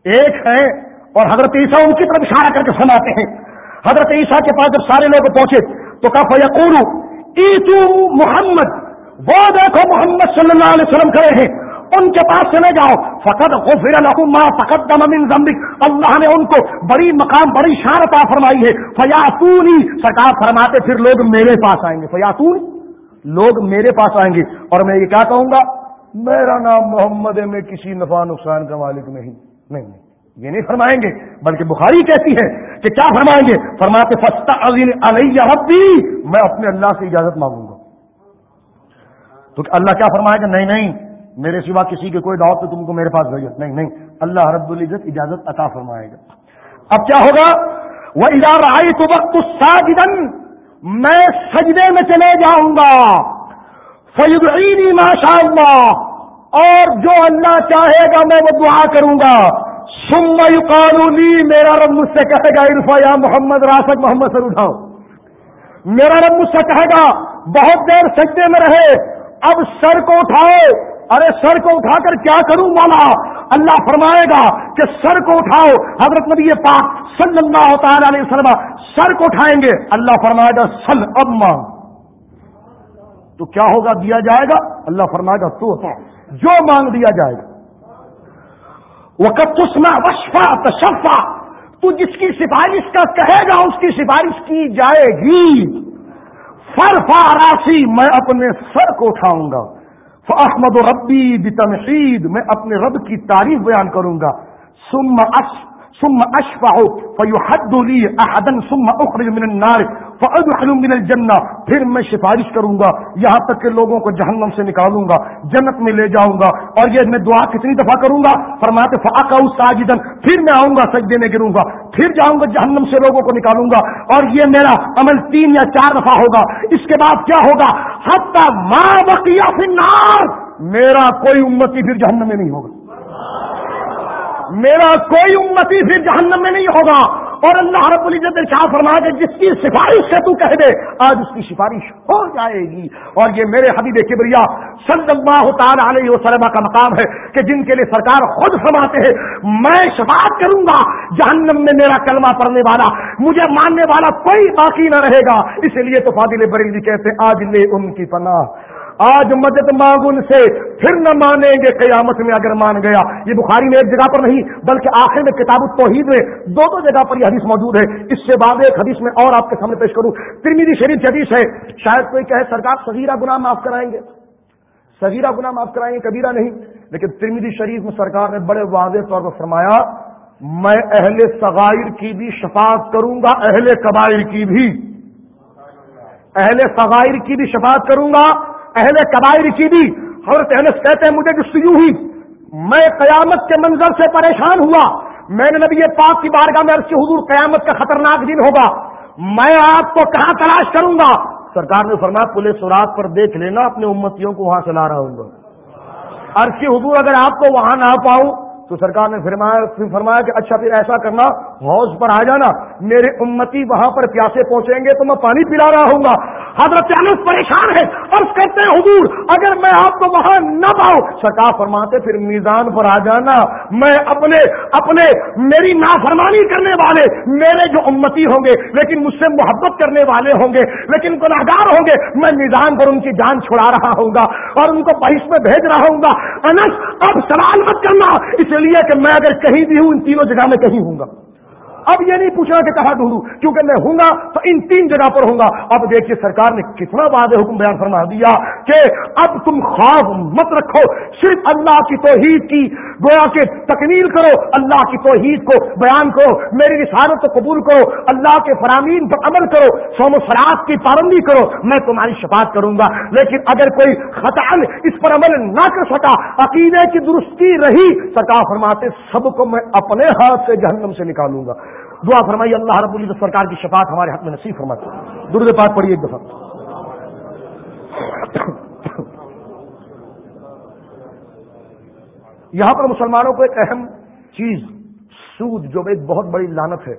ایک ہے اور حضرت عیسیٰ ان کی طرف اشارہ کر کے سناتے ہیں۔ حضرت عیسیٰ کے پاس جب سارے لوگ پہنچے تو کہا فیقول عیسو محمد، وہ دیکھو محمد صلی اللہ علیہ وسلم کھڑے ہیں، ان کے پاس چلے جاؤ۔ فقط غفر لہم ما تقدم من ذنبک اللہ نے ان کو بڑی مقام، بڑی شارتا فرمائی ہے۔ فیاتونی سرکار فرماتے، پھر لوگ میرے پاس آئیں گے۔ فیاتون لوگ میرے پاس آئیں گے۔ اور میں یہ کیا کہوں گا؟ میرا نام محمد ہے، میں کسی نفع نقصان کا مالک نہیں۔ نہیں نہیں. یہ نہیں فرمائیں گے، بلکہ بخاری کہتی ہے کہ کیا فرمائیں گے؟ فرماتے فستا علیہ ربی میں اپنے اللہ سے اجازت مانگوں گا۔ تو اللہ کیا فرمائے گا؟ نہیں نہیں. میرے سوا کسی کے کوئی دعوت تو تم کو میرے پاس بھیجو نہیں نہیں. اللہ رب العزت اجازت عطا فرمائے گا۔ اب کیا ہوگا؟ وہ ادارہ آئی تو وقت ساجدن میں سجدے میں چلے جاؤں گا۔ فیض ماشاء اللہ اور جو اللہ چاہے گا میں وہ دعا کروں گا۔ سم قانونی میرا رب مجھ سے کہے گا عرفا یا محمد، راسک محمد سر اٹھاؤ۔ میرا رب مجھ سے کہے گا، بہت دیر سجدے میں رہے، اب سر کو اٹھاؤ۔ ارے، سر کو اٹھا کر کیا کروں والا اللہ فرمائے گا کہ سر کو اٹھاؤ۔ حضرت نبی پاک صلی اللہ تعالی علیہ وسلم سر کو اٹھائیں گے۔ اللہ فرمائے گا سل اب مانگ تو کیا ہوگا؟ دیا جائے گا؟ اللہ فرمائے گا، تو جو مانگ دیا جائے گا۔ وقت تسما وشفا تشفا تو جس کی سفارش کا کہے گا، اس کی سفارش کی جائے گی۔ فرفا راسی میں اپنے سر کو اٹھاؤں گا۔ احمد و ربی بتنشید میں اپنے رب کی تعریف بیان کروں گا۔ سم ثم اشفع فيحد لي احدا ثم اخرج من النار فادخل من الجنه پھر میں سفارش کروں گا، یہاں تک کہ لوگوں کو جہنم سے نکالوں گا، جنت میں لے جاؤں گا اور یہ میں دعا کتنی دفعہ کروں گا؟ فرماتے فاقع ساجدا، پھر میں آؤں گا، سجدے میں گروں گا، پھر جاؤں گا، جہنم سے لوگوں کو نکالوں گا اور یہ میرا عمل تین یا چار دفعہ ہوگا۔ اس کے بعد کیا ہوگا؟ حتی ما بقیہ فی النار، میرا کوئی امتی پھر جہنم میں نہیں ہوگا۔ میرا کوئی امتی پھر جہنم میں نہیں ہوگا۔ اور اللہ رب العزت شاہ فرما کہ جس کی سفارش سے تو کہہ دے، آج اس کی سفارش ہو جائے گی۔ اور یہ میرے حبیب کبریا صلی اللہ تعالی علیہ وسلم کا مقام ہے کہ جن کے لیے سرکار خود فرماتے ہیں، میں شفاعت کروں گا، جہنم میں میرا کلمہ پڑھنے والا، مجھے ماننے والا کوئی باقی نہ رہے گا۔ اس لیے تو فادل بریلی کہتے ہیں، آج لے ان کی پناہ۔ آج مدد مانگ ان سے پھر نہ مانیں گے قیامت میں اگر مان گیا۔ یہ بخاری میں ایک جگہ پر نہیں، بلکہ آخر میں کتاب التوحید میں دو دو جگہ پر یہ حدیث موجود ہے۔ اس سے بعد ایک حدیث میں اور آپ کے سامنے پیش کروں۔ ترمیدی شریف حدیث ہے، شاید کوئی کہے سرکار صغیرہ گناہ معاف کرائیں گے۔ صغیرہ گناہ معاف کرائیں گے، کبیرہ نہیں۔ لیکن ترمیدی شریف میں سرکار نے بڑے واضح طور پر فرمایا، میں اہل صغائر کی بھی شفاعت کروں گا، اہل قبائر کی بھی۔ اہل صغائر کی بھی شفاعت کروں گا اہل قبائل کی بھی حضرت انس کہتے ہیں مجھے جستجو ہوئی میں قیامت کے منظر سے پریشان ہوا۔ میں نے نبی پاک کی بارگاہ میں کی، حضور قیامت کا خطرناک دن ہوگا۔ میں آپ کو کہاں تلاش کروں گا؟ سرکار نے فرمایا پولیس سوراخ پر دیکھ لینا، اپنے امتیوں کو وہاں سے لا رہا ہوں گا۔ عرض کی، حضور اگر آپ کو وہاں نہ پاؤں، تو سرکار نے فرمایا فرمایا کہ اچھا پھر ایسا کرنا، حوض پر آ جانا، میرے امتی وہاں پر پیاسے پہنچیں گے تو میں پانی پلا رہا ہوں گا۔ حضرت انس پریشان ہے اور کہتے ہیں، حضور، اگر میں آپ کو وہاں نہ پاؤں سرکار فرماتے، پھر میزان پر آ جانا۔ میں اپنے اپنے میری نافرمانی کرنے والے، میرے جو امتی ہوں گے، لیکن مجھ سے محبت کرنے والے ہوں گے، لیکن گناہگار ہوں گے، میں میزان پر ان کی جان چھڑا رہا ہوں گا اور ان کو بحث میں بھیج رہا ہوں گا۔ انس، اب سوال مت کرنا۔ اس لیے کہ میں اگر کہیں بھی ہوں، ان تینوں جگہ میں کہیں ہوں گا۔ اب یہ نہیں پوچھنا کہ کہاں ڈھونڈوں؟ کیونکہ میں ہوں گا تو ان تین جگہ پر ہوں گا۔ اب دیکھیے سرکار نے کتنا وعدے حکم بیان فرما دیا کہ اب تم خواب مت رکھو، صرف اللہ کی توحید کی گویا کے تکمیل کرو، اللہ کی توحید کو بیان کرو، میری رسالت کو قبول کرو، اللہ کے فرامین پر عمل کرو سوم و فراق کی پابندی کرو، میں تمہاری شفاعت کروں گا۔ لیکن اگر کوئی خطا اس پر عمل نہ کر سکا، عقیدے کی درستی رہی، سرکار فرماتے، سب کو میں اپنے ہاتھ سے جہنم سے نکالوں گا۔ دعا فرمائی اللہ رب العزت سرکار کی شفاعت ہمارے حق میں نصیب فرمائی درد پاک پڑھیے ایک دفعہ۔ یہاں پر مسلمانوں کو ایک اہم چیز، سود، جو ایک بہت بڑی لانت ہے،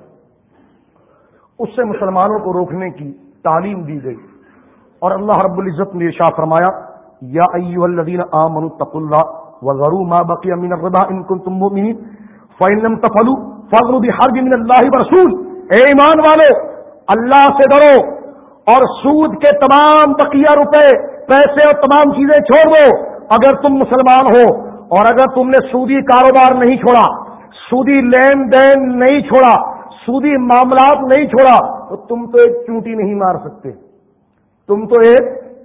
اس سے مسلمانوں کو روکنے کی تعلیم دی گئی۔ اور اللہ رب العزت نے شاہ فرمایا، یا ایو الذین آمنوا اتقوا اللہ وذروا ما بقی من الربا ان کنتم مؤمنین، فإن لم تفعلوا بھی حرج من اللہ رسول۔ اے ایمان والے اللہ سے ڈرو اور سود کے تمام بقیہ روپے، پیسے اور تمام چیزیں چھوڑ دو۔ اگر تم مسلمان ہو اور اگر تم نے سودی کاروبار نہیں چھوڑا، سودی لین دین نہیں چھوڑا، سودی معاملات نہیں چھوڑا، تو تم تو ایک چونٹی نہیں مار سکتے۔ تم تو ایک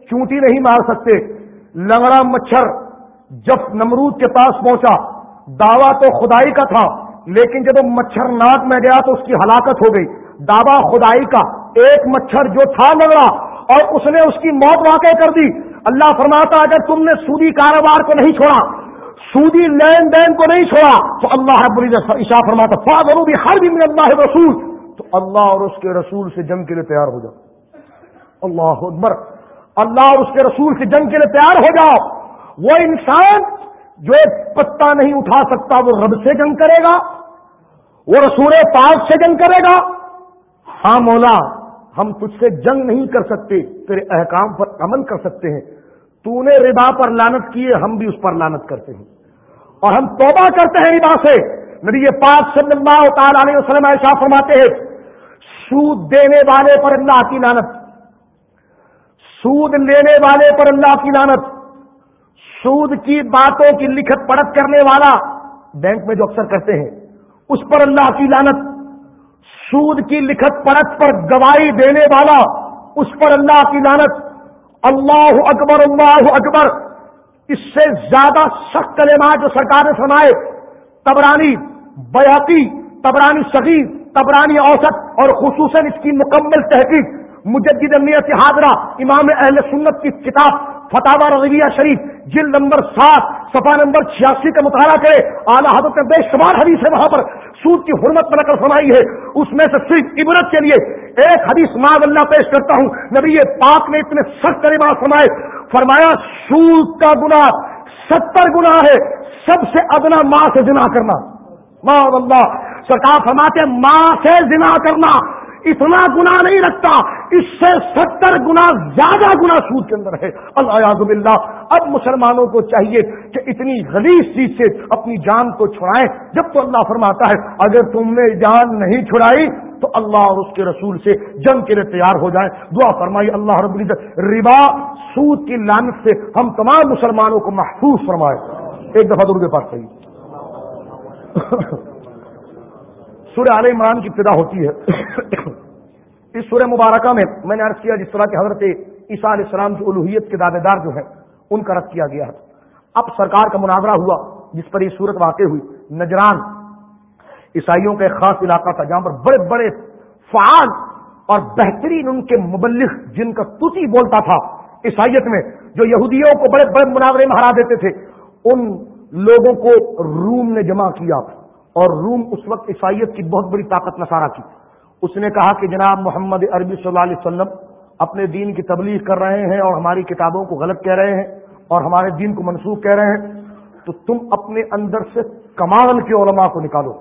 چونٹی نہیں مار سکتے۔ لنگڑا مچھر جب نمرود کے پاس پہنچا۔ دعویٰ تو خدائی کا تھا۔ لیکن جب مچھر ناک میں گیا تو اس کی ہلاکت ہو گئی۔ دعوی خدائی کا ایک مچھر جو تھا لگڑا اور اس نے اس کی موت واقع کر دی۔ اللہ فرماتا اگر تم نے سودی کاروبار کو نہیں چھوڑا، سودی لین دین کو نہیں چھوڑا، تو اللہ عشا فرماتا فاضر بھی ہر بھی اللہ رسول تو اللہ اور اس کے رسول سے جنگ کے لیے تیار ہو جاؤ۔ اللہ اکبر۔ اللہ اور اس کے رسول سے جنگ کے لیے تیار ہو جاؤ۔ وہ انسان جو ایک پتا نہیں اٹھا سکتا، وہ رب سے جنگ کرے گا۔ وہ رسول پاک سے جنگ کرے گا؟ ہاں مولا، ہم تجھ سے جنگ نہیں کر سکتے، تیرے احکام پر عمل کر سکتے ہیں۔ تو نے ربا پر لانت کیے ہم بھی اس پر لانت کرتے ہیں۔ اور ہم توبہ کرتے ہیں ربا سے۔ نبی یہ پاک صلی اللہ تعالی علیہ وسلم ایسا فرماتے ہیں، سود دینے والے پر اللہ کی لانت سود لینے والے پر اللہ کی لانت سود کی باتوں کی لکھت پڑت کرنے والا بینک میں جو اکثر کرتے ہیں۔ اس پر اللہ کی لانت سود کی لکھت پڑت پر گواہی دینے والا اس پر اللہ کی لانت اللہ اکبر اللہ اکبر۔ اس سے زیادہ سخت کلمات جو سرکار نے سنائے، تبرانی بیاتی تبرانی صغیر، تبرانی اوسط اور خصوصاً اس کی مکمل تحقیق، مجدد نیت حاضرہ، امام اہل سنت کی کتاب فتح رضویہ شریف جلد نمبر سات سفا نمبر چھیاسی کا مطالعہ کرے۔ اعلیٰ حضرت نے بے شمار حدیث ہے وہاں پر۔ سود کی حرمت پر نقل فرمائی ہے۔ اس میں سے صرف عبرت کے لیے ایک حدیث ماض اللہ پیش کرتا ہوں۔ نبی پاک نے اتنے سخت کلمات فرمائے۔ فرمایا، سود کا گنا ستر گنا ہے۔ سب سے ادنا ماں سے جنا کرنا۔ ماں اللہ سرکار فرماتے ماں سے جنا کرنا۔ اتنا گنا نہیں رکھتا، اس سے ستر گنا زیادہ گنا سود کے اندر ہے۔ اللہ اللہ اب مسلمانوں کو چاہیے کہ اتنی غلیظ چیز سے اپنی جان کو چھڑائیں۔ جب تو اللہ فرماتا ہے، اگر تم نے جان نہیں چھڑائی، تو اللہ اور اس کے رسول سے جنگ کے لیے تیار ہو جائیں۔ دعا فرمائی اللہ رب العزت، ربا سود کی لانت سے ہم تمام مسلمانوں کو محفوظ فرمائے۔ ایک دفعہ کے پاس صحیح سورہ عال عمران کی ابتدا ہوتی ہے۔ اس سورہ مبارکہ میں میں نے عرض کیا جس طرح کے حضرت عیسیٰ علیہ السلام کی الوحیت کے دعوے دار جو ہیں، ان کا رد کیا گیا ہے اب سرکار کا مناظرہ ہوا جس پر یہ صورت واقع ہوئی۔ نجران، عیسائیوں کا ایک خاص علاقہ تھا جہاں پر بڑے بڑے فعال اور بہترین ان کے مبلغ جن کا تتی بولتا تھا عیسائیت میں، جو یہودیوں کو بڑے بڑے مناظرے میں ہرا دیتے تھے، ان لوگوں کو روم نے جمع کیا اور روم اس وقت عیسائیت کی بہت بڑی طاقت نسارا کی۔ اس نے کہا کہ جناب محمد عربی صلی اللہ علیہ وسلم اپنے دین کی تبلیغ کر رہے ہیں اور ہماری کتابوں کو غلط کہہ رہے ہیں اور ہمارے دین کو منسوخ کہہ رہے ہیں، تو تم اپنے اندر سے کمال کے علماء کو نکالو۔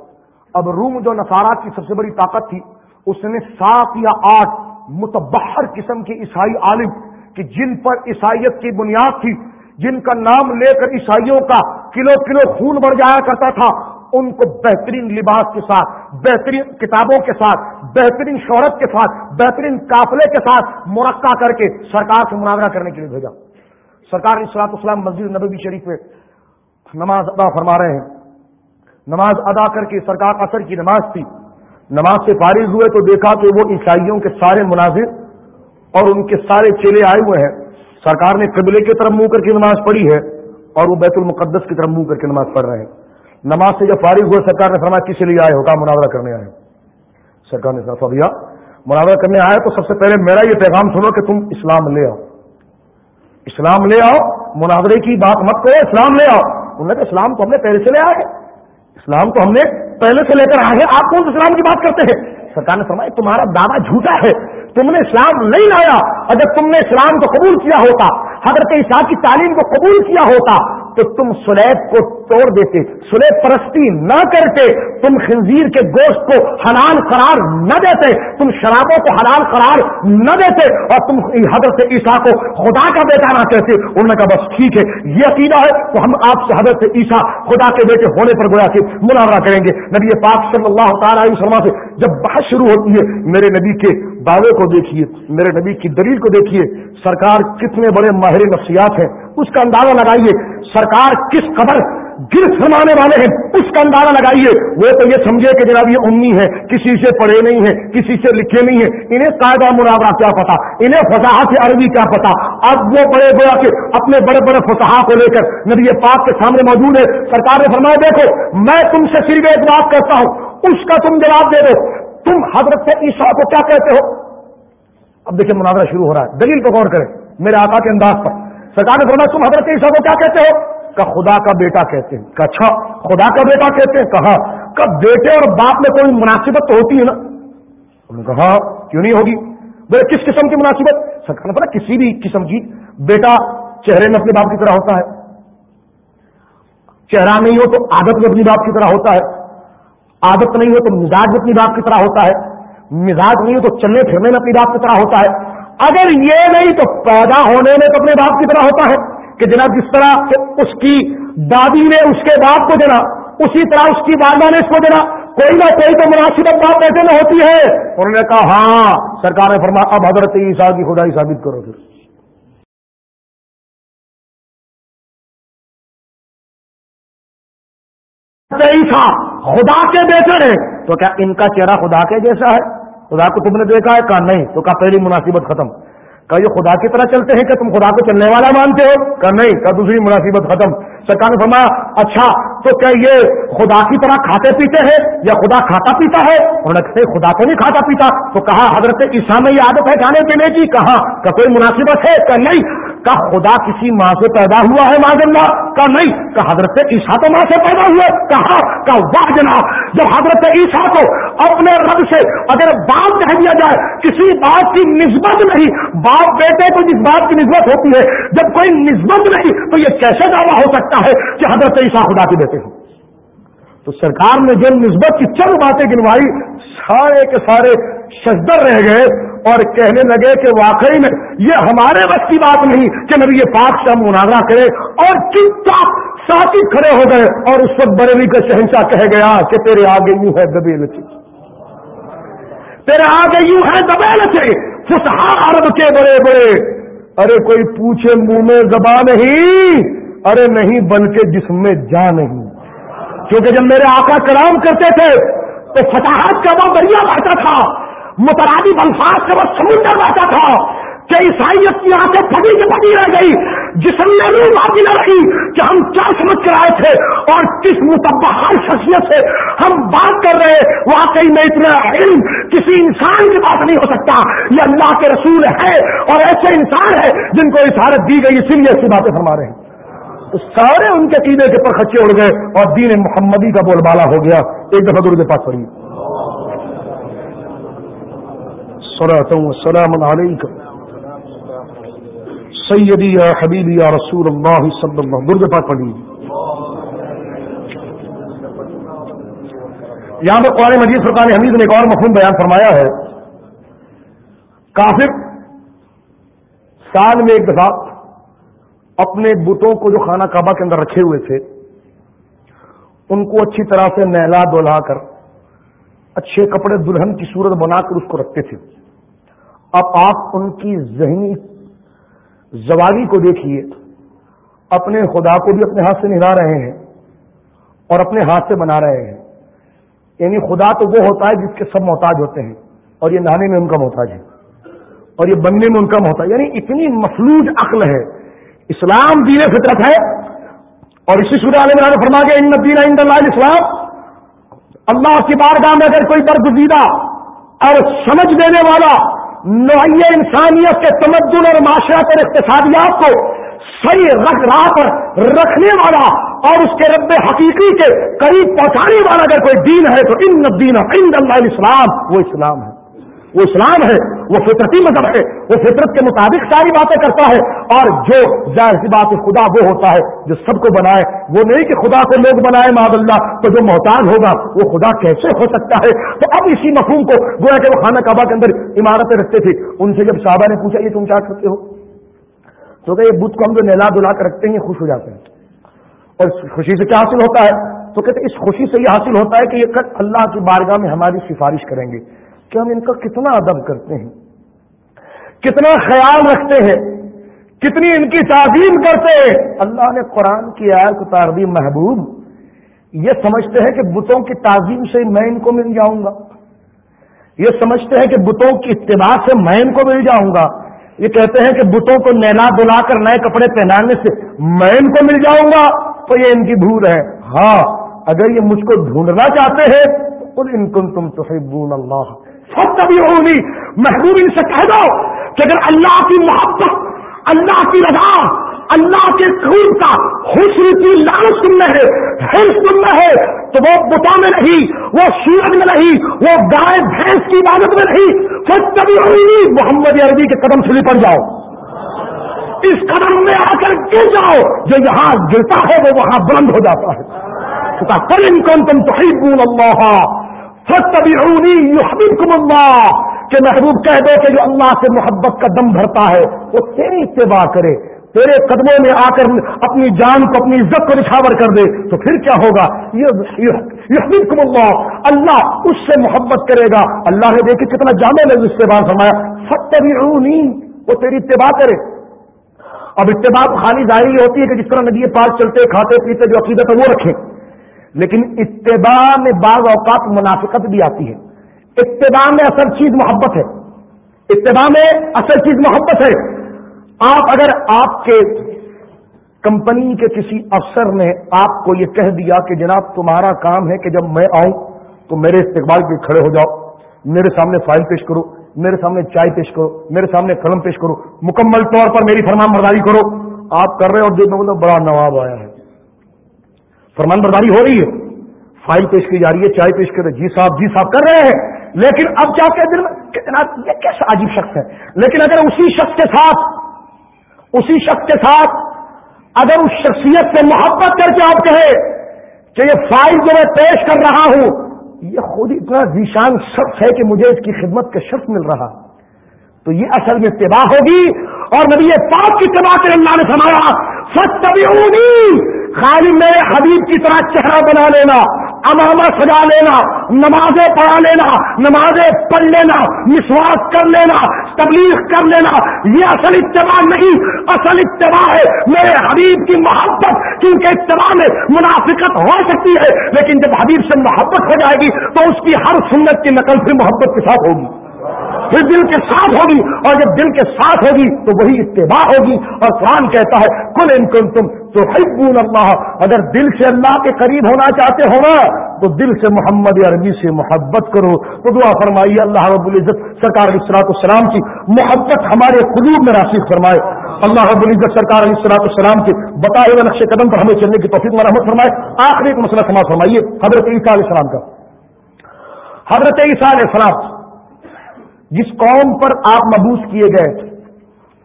اب روم جو نصارہ کی سب سے بڑی طاقت تھی، اس نے سات یا آٹھ متبحر قسم کے عیسائی عالم کہ جن پر عیسائیت کی بنیاد تھی، جن کا نام لے کر عیسائیوں کا کلو کلو خون بڑھ جایا کرتا تھا ان کو بہترین لباس کے ساتھ، بہترین کتابوں کے ساتھ، بہترین شہرت کے ساتھ، بہترین قافلے کے ساتھ مرقع کر کے سرکار سے مناظرہ کرنے کے لیے بھیجا۔ سرکار اسلام اسلام مسجد نبی شریف میں نماز ادا فرما رہے ہیں۔ نماز ادا کر کے سرکار اثر کی نماز تھی۔ نماز سے فارغ ہوئے تو دیکھا کہ وہ عیسائیوں کے سارے مناظر اور ان کے سارے چیلے آئے ہوئے ہیں۔ سرکار نے قبلے کی طرف منہ کر کے نماز پڑھی ہے اور وہ بیت المقدس کی طرف منہ کر کے نماز پڑھ رہے ہیں۔ نماز سے جب فارغ ہوئے، سرکار نے فرمایا، کس لیے آئے ہو؟ کہا، مناظرہ کرنے آئے سرکار نے فرمایا مناظرہ کرنے آئے تو سب سے پہلے میرا یہ پیغام سنو کہ تم اسلام لے آؤ۔ اسلام لے آؤ، مناظرے کی بات مت کرو، اسلام لے آؤ۔ انہوں نے کہا، اسلام تو ہم نے پہلے سے لے آئے۔ اسلام تو ہم نے پہلے سے لے کر آگے آپ کون اسلام کی بات کرتے ہیں؟ سرکار نے فرمایا، تمہارا دعویٰ جھوٹا ہے۔ تم نے اسلام نہیں لایا۔ اگر تم نے اسلام کو قبول کیا ہوتا حضرت عیسیٰ کی تعلیم کو قبول کیا ہوتا تو تم سلیب کو توڑ دیتے، سلیب پرستی نہ کرتے، تم خنزیر کے گوشت کو حلال قرار نہ دیتے، تم شرابوں کو حلال قرار نہ دیتے اور تم حضرت عیسیٰ کو خدا کا بیٹا نہ کہتے۔ انہوں نے کہا، بس ٹھیک ہے، یہ عقیدہ ہے تو ہم آپ سے حضرت عیسیٰ خدا کے بیٹے ہونے پر گویا کہ مناورہ کریں گے۔ نبی پاک صلی اللہ تعالیٰ علیہ وسلم سے جب بحث شروع ہوتی ہے، میرے نبی کے دعوے کو دیکھیے، میرے نبی کی دلیل کو دیکھیے، سرکار کتنے بڑے ماہر نفسیات ہیں، اس کا اندازہ لگائیے، سرکار کس قدر گر فرمانے والے ہیں، اس کا اندازہ لگائیے، وہ تو یہ سمجھے کہ جناب یہ امی ہے کسی سے پڑھے نہیں ہے کسی سے لکھے نہیں ہے انہیں قاعدہ مناورہ کیا پتا، انہیں فصاحت عربی کیا پتا، اب وہ بڑے گویا کہ اپنے بڑے بڑے فصاح کو لے کر نبی پاک کے سامنے موجود ہے سرکار نے فرمایا، دیکھو، میں تم سے صرف ایک بات کرتا ہوں، اس کا تم جواب دے دو تم حضرت عیسیٰ کو کیا کہتے ہو؟ اب دیکھیں مناظرہ شروع ہو رہا ہے۔ دلیل کو غور کریں۔ میرے آقا کے انداز پر۔ سرکار نے فرمایا، تم حضرت عیسیٰ کو کیا کہتے ہو؟ کہ خدا کا بیٹا کہتے ہیں۔ کہ اچھا خدا کا بیٹا کہتے ہیں۔ کہا، کہ بیٹے اور باپ میں کوئی مناسبت تو ہوتی ہے نا؟ انہوں نے کہا ہاں، کیوں نہیں ہوگی؟ بولے، کس قسم کی مناسبت؟ سرکار نے پتا کسی بھی قسم کی۔ بیٹا چہرے میں اپنے باپ کی طرح ہوتا ہے۔ چہرہ نہیں ہو تو عادت میں اپنی باپ کی طرح ہوتا ہے۔ عادت نہیں ہو تو مزاج اپنی باپ کی طرح ہوتا ہے، مزاج نہیں ہو تو چلنے پھرنے میں اپنی باپ کی طرح ہوتا ہے۔ اگر یہ نہیں تو پیدا ہونے میں تو اپنے باپ کی طرح ہوتا ہے۔ کہ جناب جس طرح اس کی دادی نے اس کے باپ کو دینا اسی طرح اس کی والدہ نے اس کو دینا کوئی نہ کوئی تو مناسبت باپ ایسے میں ہوتی ہے۔ انہوں نے کہا ہاں سرکار نے فرما اب حضرت عیسیٰ کی خدائی ثابت کرو پھر۔ عیسیٰ خدا کے بیٹے ہیں۔ تو کیا ان کا چہرہ خدا کے جیسا ہے؟ خدا کو تم نے دیکھا ہے کہا نہیں، تو کہا پہلی مناسبت ختم۔ کہا یہ خدا کی طرح چلتے ہیں کہ تم خدا کو چلنے والا مانتے ہو؟ کہا نہیں، کہا دوسری مناسبت ختم۔ سرکار نے فرمایا اچھا تو کیا یہ خدا کی طرح کھاتے پیتے ہیں یا خدا کھاتا پیتا ہے؟ انہوں نے خدا تو نہیں کھاتا پیتا۔ تو کہا، حضرت عیسیٰ میں یہ عادت ہے کھانے پینے کی جی؟ کہا کہ کوئی مناسبت ہے؟ کہ نہیں کا خدا کسی ماں سے پیدا ہوا ہے ماں اللہ؟ کا نہیں کہ حضرت عیسیٰ تو ماں سے پیدا ہوئے کہا کہ واہ جناب، جب حضرت عیسیٰ کو اپنے رب سے اگر باپ کہہ دیا جائے، کسی بات کی نسبت نہیں، باپ بیٹے کو جس بات کی نسبت ہوتی ہے، جب کوئی نسبت نہیں، تو یہ کیسے دعویٰ ہو سکتا ہے کہ حضرت عیسیٰ خدا کے بیٹے ہوں؟ تو سرکار نے جو نسبت کی چند باتیں گنوائی، سارے کے سارے شجدر رہ گئے۔ اور کہنے لگے کہ واقعی میں یہ ہمارے بس کی بات نہیں کہ نبی یہ پاک سے ہم مناظرہ کرے اور چپ چاپ ساتھی کھڑے ہو گئے اور اس وقت بریلی کا شہنشاہ کہہ گیا کہ تیرے آگے یوں ہے دبیل سے تیرے آگے یوں ہے دبیل سے فسحا عرب کے بڑے بڑے۔ ارے کوئی پوچھے منہ میں زبان نہیں۔ ارے نہیں بلکہ جسم میں جا نہیں۔ کیونکہ جب میرے آقا کلام کرتے تھے تو فتحات کا وہ دریا بہتا تھا۔ مترادی الفاظ سے وہ سمندر بہتا تھا کہ عیسائیت کی آنکھیں پھٹی کے پھٹی رہ گئی جسم میں روح باقی نہ رہی کہ ہم کیا سمجھ کر آئے تھے اور کس متبہر شخصیت سے ہم بات کر رہے واقعی میں اتنا علم کسی انسان کی بات نہیں ہو سکتا۔ یہ اللہ کے رسول ہے اور ایسے انسان ہے جن کو اشارت دی گئی، اسی لیے ایسی باتیں فرما رہے ہیں۔ تو سارے ان کے قیدے کے پر خچے اڑ گئے اور دین محمدی کا بول بالا ہو گیا۔ ایک دفعہ دور کے پاس پڑی صلاة والسلام عليك. سیدی يا حبیبی يا رسول الله صلی اللہ درد پاک پڑھی یہاں پر قرآن مجید فرقان حمید نے ایک اور مفہوم بیان فرمایا ہے۔ کافر سال میں ایک دفعہ اپنے بتوں کو جو خانہ کعبہ کے اندر رکھے ہوئے تھے، ان کو اچھی طرح سے نہلا دولا کر، اچھے کپڑے دلہن کی صورت بنا کر اس کو رکھتے تھے۔ اب آپ ان کی ذہنی زوالی کو دیکھیے، اپنے خدا کو بھی اپنے ہاتھ سے نہلا رہے ہیں اور اپنے ہاتھ سے بنا رہے ہیں۔ یعنی خدا تو وہ ہوتا ہے جس کے سب محتاج ہوتے ہیں اور یہ نہانے میں ان کا محتاج ہے اور یہ بننے میں ان کا محتاج یعنی اتنی مفلوج عقل ہے۔ اسلام دین فطرت ہے۔ اور اسی سورہ عالم نے فرما کے ان دین عند اللہ اسلام اللہ کی بارگاہ میں اگر کوئی برگزیدہ اور سمجھ دینے والا نوعیہ انسانیت کے تمدن اور معاشرت اور اقتصادیات کو صحیح رکھ راہ پر رکھنے والا اور اس کے رب حقیقی کے قریب پہنچانے والا اگر کوئی دین ہے تو ان دین عند اللہ اسلام وہ اسلام ہے۔ وہ اسلام ہے، وہ فطرتی مذہب ہے، وہ فطرت کے مطابق ساری باتیں کرتا ہے۔ اور جو ظاہر سی بات خدا وہ ہوتا ہے جو سب کو بنائے، وہ نہیں کہ خدا کو لوگ بنائے معذ اللہ، تو جو محتاج ہوگا، وہ خدا کیسے ہو سکتا ہے؟ تو اب اسی مفہوم کو گویا کہ وہ خانہ کعبہ کے اندر عمارتیں رکھتے تھے۔ ان سے جب صحابہ نے پوچھا، یہ تم کیا کرتے ہو؟ تو کہ یہ بدھ کو ہم جو نیلا دلا کر رکھتے ہیں، یہ خوش ہو جاتے ہیں۔ اور خوشی سے کیا حاصل ہوتا ہے؟ تو کہتے، اس خوشی سے یہ حاصل ہوتا ہے کہ یہ اللہ کی بارگاہ میں ہماری سفارش کریں گے۔ کہ ہم ان کا کتنا ادب کرتے ہیں، کتنا خیال رکھتے ہیں، کتنی ان کی تعظیم کرتے ہیں۔ اللہ نے قرآن کی آیت اتار دی محبوب یہ سمجھتے ہیں کہ بتوں کی تعظیم سے میں ان کو مل جاؤں گا۔ یہ سمجھتے ہیں کہ بتوں کی اتباع سے میں ان کو مل جاؤں گا۔ یہ کہتے ہیں کہ بتوں کو نیلا بلا کر نئے کپڑے پہنانے سے میں ان کو مل جاؤں گا۔ تو یہ ان کی بھول ہے۔ ہاں اگر یہ مجھ کو ڈھونڈنا چاہتے ہیں، تو ان کن تم تو اللہ۔ سب کبھی ہوگی محبوب ان سے کہہ دو کہ اگر اللہ کی محبت، اللہ کی رضا، اللہ کے خون کا حسن کی لالچ تم میں ہے تم میں ہے، تو وہ بتا میں نہیں، وہ سورج میں نہیں، وہ گائے، بھینس کی عبادت میں نہیں۔ سب کبھی ہوگی محمد عربی کے قدم سے پڑ جاؤ۔ اس قدم میں آ کر گر جاؤ، جو یہاں گرتا ہے، وہ وہاں بلند ہو جاتا ہے۔ کون تم تو اللہ۔ اللہ کہ محبوب کہہ دو کہ جو اللہ سے محبت کا دم بھرتا ہے وہ تیری اتباع کرے، تیرے قدموں میں آ کر اپنی جان کو، اپنی عزت کو نچھاور کر دے، تو پھر کیا ہوگا؟ یحببکم اللہ اللہ اس سے محبت کرے گا۔ اللہ نے دیکھے کتنا جامع لگ اس سے بات فرمایا۔ فتبعونی وہ تیری اتباع کرے۔ اب اتباع خالی ظاہری ہوتی ہے کہ جس طرح ندی پاک چلتے، کھاتے، پیتے، جو عقیدت ہے وہ رکھیں لیکن اتباع میں بعض اوقات منافقت بھی آتی ہے۔ اتباع میں اصل چیز محبت ہے۔ اتباع میں اصل چیز محبت ہے۔ آپ اگر آپ کے کمپنی کے کسی افسر نے آپ کو یہ کہہ دیا کہ جناب تمہارا کام ہے کہ جب میں آؤں تو میرے استقبال پہ کھڑے ہو جاؤ۔ میرے سامنے فائل پیش کرو۔ میرے سامنے چائے پیش کرو۔ میرے سامنے قلم پیش کرو۔ مکمل طور پر میری فرمان برداری کرو۔ آپ کر رہے اور جو مطلب بڑا نواب آیا ہے۔ فرمان برداری ہو رہی ہے۔ فائل پیش کی جا رہی ہے، چائے پیش کر رہے جی صاحب جی صاحب کر رہے ہیں۔ لیکن اب کیا کہ دل میں یہ کیسا عجیب شخص ہے؟ لیکن اگر اسی شخص کے ساتھ اسی شخص کے ساتھ اگر اس شخصیت سے محبت کر کے آپ کہے کہ یہ فائل جو میں پیش کر رہا ہوں، یہ خود اتنا ذیشان شخص ہے کہ مجھے اس کی خدمت کا شخص مل رہا۔ تو یہ اصل میں اتباع ہوگی اور نبی پاک کی تباہ کے اللہ نے سمایا سچ تبھی خالی میرے حبیب کی طرح چہرہ بنا لینا، امامہ سجا لینا، نمازیں پڑھا لینا، نمازیں پڑھ لینا مسواس کر لینا، تبلیغ کر لینا۔ یہ اصل اتباع نہیں، اصل اتباع ہے میرے حبیب کی محبت، کیونکہ اتباع میں منافقت ہو سکتی ہے، لیکن جب حبیب سے محبت ہو جائے گی تو اس کی ہر سنت کی نقل پھر محبت کے ساتھ ہوگی۔ پھر دل کے ساتھ ہوگی اور جب دل کے ساتھ ہوگی تو وہی اتباع ہوگی اور قرآن کہتا ہے کل ان تم تو حبون اللہ اگر دل سے اللہ کے قریب ہونا چاہتے ہو نا، تو دل سے محمد عربی سے محبت کرو۔ تو دعا فرمائیے، اللہ رب العزت سرکار علیہ السلام کی محبت ہمارے قلوب میں راسخ فرمائے۔ اللہ رب العزت سرکار علیہ السلاط السلام کے بتائے ہوئے نقش قدم پر ہمیں چلنے کی توفیق مرحمت فرمائے۔ آخری ایک مسئلہ سما فرمائیے، حضرت عیسیٰ علیہ السلام کا۔ حضرت عیسیٰ علیہ السلام جس قوم پر آپ مبوس کیے گئے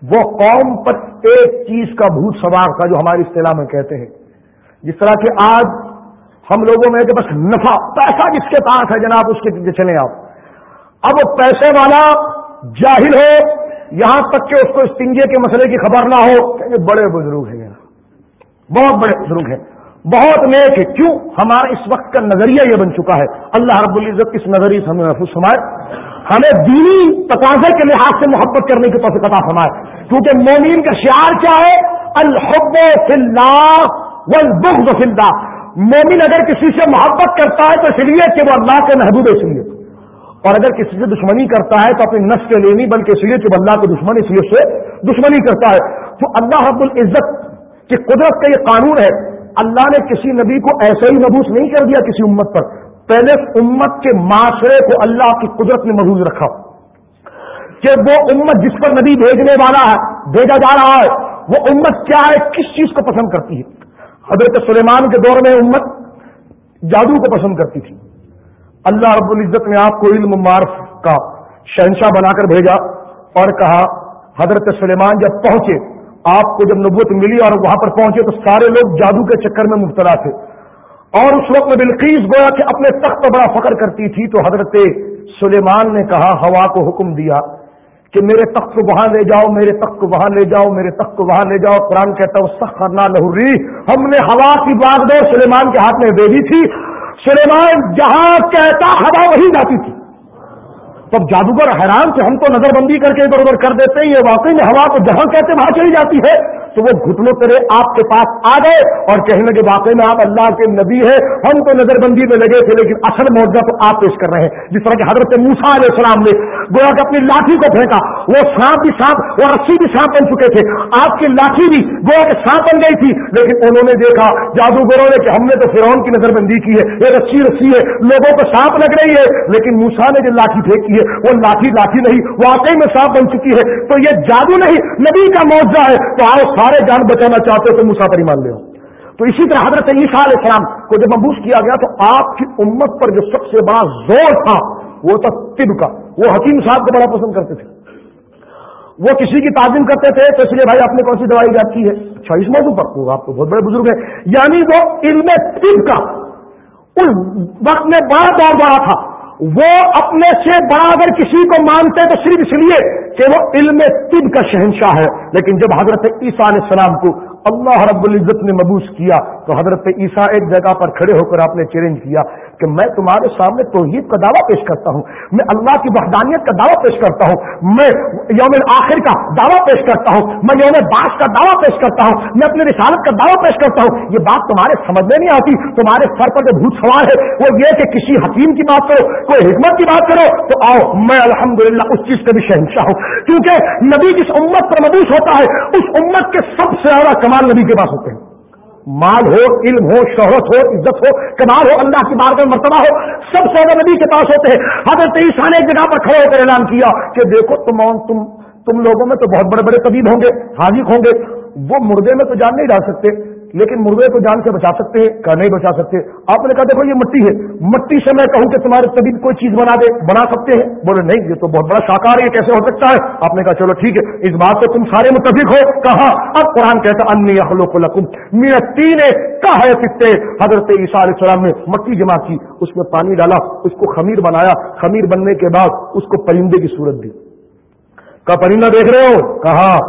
وہ قوم پر ایک چیز کا بھوت سوار تھا جو ہماری اصطلاح میں کہتے ہیں۔ جس طرح کہ آج ہم لوگوں میں کہ بس نفع، پیسہ جس کے پاس ہے جناب، اس کے چلیں آپ۔ اب وہ پیسے والا جاہل ہو یہاں تک کہ اس کو استنجے کے مسئلے کی خبر نہ ہو۔ کہ بڑے بزرگ ہیں۔ بہت بڑے بزرگ ہیں۔ بہت نیک ہے کیوں؟ ہمارا اس وقت کا نظریہ یہ بن چکا ہے۔ اللہ رب العزت کس نظریے سے ہمیں محفوظ سمائے ہمیں دینی تقاضے کے لحاظ سے محبت کرنے کی توفیق عطا فرمائے۔ کیونکہ مومین کا شعار کیا ہے؟ الحب فی اللہ والبغض فی اللہ۔ مومن اگر کسی سے محبت کرتا ہے تو اس لیے کہ وہ اللہ کے محبوب اس لیے۔ اور اگر کسی سے دشمنی کرتا ہے تو اپنی نس کے لیے نہیں، بلکہ اس لیے کہ اللہ کو دشمن اس لیے سے دشمنی کرتا ہے۔ تو اللہ رب العزت کی قدرت کا یہ قانون ہے۔ اللہ نے کسی نبی کو ایسا ہی مبوس نہیں کر دیا کسی امت پر۔ پہلے امت کے معاشرے کو اللہ کی قدرت نے محبوظ رکھا۔ کہ وہ امت جس پر نبی بھیجنے والا ہے، بھیجا جا رہا ہے، وہ امت کیا ہے، کس چیز کو پسند کرتی ہے؟ حضرت سلیمان کے دور میں امت جادو کو پسند کرتی تھی۔ اللہ رب العزت نے آپ کو علم معرف کا شہنشاہ بنا کر بھیجا اور کہا، حضرت سلیمان جب پہنچے، آپ کو جب نبوت ملی اور وہاں پر پہنچے، تو سارے لوگ جادو کے چکر میں مبتلا تھے۔ اور اس وقت میں بلقیس گویا کہ اپنے تخت پر بڑا فخر کرتی تھی تو حضرت سلیمان نے کہا، ہوا کو حکم دیا کہ میرے تخت کو وہاں لے جاؤ، میرے تخت کو وہاں لے جاؤ، میرے تخت کو وہاں لے جاؤ۔ قرآن کہتا ہوں سخت کرنا لہوری ہم نے ہوا کی باغ دو سلیمان کے ہاتھ میں دے دی تھی۔ سلیمان جہاں کہتا، ہوا وہی جاتی تھی۔ تب جادوگر حیران سے ہم تو نظر بندی کر کے ادھر ادھر کر دیتے ہیں، یہ واقعی میں ہوا تو جہاں کہتے، وہاں چلی جاتی ہے۔ تو وہ گھٹنوں کرے آپ کے پاس آ گئے اور کہنے کے واقعی میں آپ اللہ کے نبی ہے ہم تو نظر بندی میں لگے تھے، لیکن اصل موجودہ تو آپ پیش کر رہے ہیں۔ جس طرح کہ حضرت موسا علیہ السلام نے گویا کہ اپنی لاٹھی کو پھینکا، وہ سانپ بھی سانپ وہ رسی بھی سانپ بن چکے تھے۔ آپ کی لاٹھی بھی گویا کہ سانپ بن گئی تھی، لیکن انہوں نے دیکھا، جادوگروں نے کہ ہم نے تو فرعون کی نظر بندی کی ہے، یہ رسی رسی ہے، لوگوں کو سانپ لگ رہی ہے، لیکن موسا نے جو لاٹھی پھینکی ہے، وہ لاٹھی لاٹھی نہیں، واقعی میں سانپ بن چکی ہے۔ تو یہ جادو نہیں، نبی کا موجہ ہے۔ تو آؤ سارے جان بچانا چاہتے ہو تو موسا پر ایمان لے تو اسی طرح حضرت عیسیٰ علیہ السلام کو جب مبوس کیا گیا تو آپ کی امت پر جو سب سے بڑا زور تھا، وہ تھا طب کا وہ حکیم صاحب کو بڑا پسند کرتے تھے۔ وہ کسی کی تعظیم کرتے تھے، تو اس لیے بھائی آپ نے کون سی دوائی جاتی ہے؟ اچھا اس موضوع پر۔ وہ آپ کو بہت بڑے بزرگ ہیں۔ یعنی وہ علم طب کا اس وقت میں بڑا دور بڑا تھا۔ وہ اپنے سے بڑا اگر کسی کو مانتے تو صرف اس لیے کہ وہ علم طب کا شہنشاہ ہے۔ لیکن جب حضرت عیسیٰ علیہ السلام کو اللہ رب العزت نے مبوس کیا تو حضرت عیسیٰ ایک جگہ پر کھڑے ہو کر آپ نے چیلنج کیا۔ کہ میں تمہارے سامنے توحید کا دعویٰ پیش کرتا ہوں، میں اللہ کی وحدانیت کا دعویٰ پیش کرتا ہوں، میں یوم آخر کا دعویٰ پیش کرتا ہوں، میں یوم باس کا دعویٰ پیش کرتا ہوں، میں اپنی رسالت کا دعویٰ پیش کرتا ہوں۔ یہ بات تمہارے سمجھ میں نہیں آتی، تمہارے سر پر جو بھوت سوال ہے، وہ یہ کہ کسی حکیم کی بات کرو، کوئی حکمت کی بات کرو، تو آؤ، میں الحمدللہ اس چیز کا بھی شہنشاہ ہوں۔ کیونکہ نبی جس امت پر مبوس ہوتا ہے، اس امت کے سب سے زیادہ کمال نبی کے پاس ہوتے ہیں۔ مال ہو، علم ہو، شہرت ہو، عزت ہو، کمال ہو، اللہ کی بار مرتبہ ہو، سب سے زیادہ نبی کے پاس ہوتے ہیں۔ حضرت عیسیٰ نے ایک جگہ پر کھڑے ہو کر اعلان کیا کہ دیکھو، تم تم تم لوگوں میں تو بہت بڑے بڑے طبیب ہوں گے حاضر ہوں گے، وہ مردے میں تو جان نہیں ڈال سکتے۔ لیکن مردے کو جان سے بچا سکتے ہیں کیا نہیں بچا سکتے۔ آپ نے کہا، دیکھو، یہ مٹی ہے۔ مٹی سے میں کہوں کہ تمہارے طبیب کوئی چیز بنا دے، بنا سکتے ہیں۔ بولے، نہیں، یہ تو بہت بڑا شاکار ہے، یہ کیسے ہو سکتا ہے؟ آپ نے کہا، چلو ٹھیک ہے، اس بات سے تم سارے متفق ہو۔ کہا، اب قرآن کہتا، انی لکم میرا تین کا ہے سکتے حضرت عیسیٰ علیہ السلام نے مٹی جمع کی، اس میں پانی ڈالا، اس کو خمیر بنایا۔ خمیر بننے کے بعد اس کو پرندے کی صورت دی۔ کا پرندہ دیکھ رہے ہو؟ کہا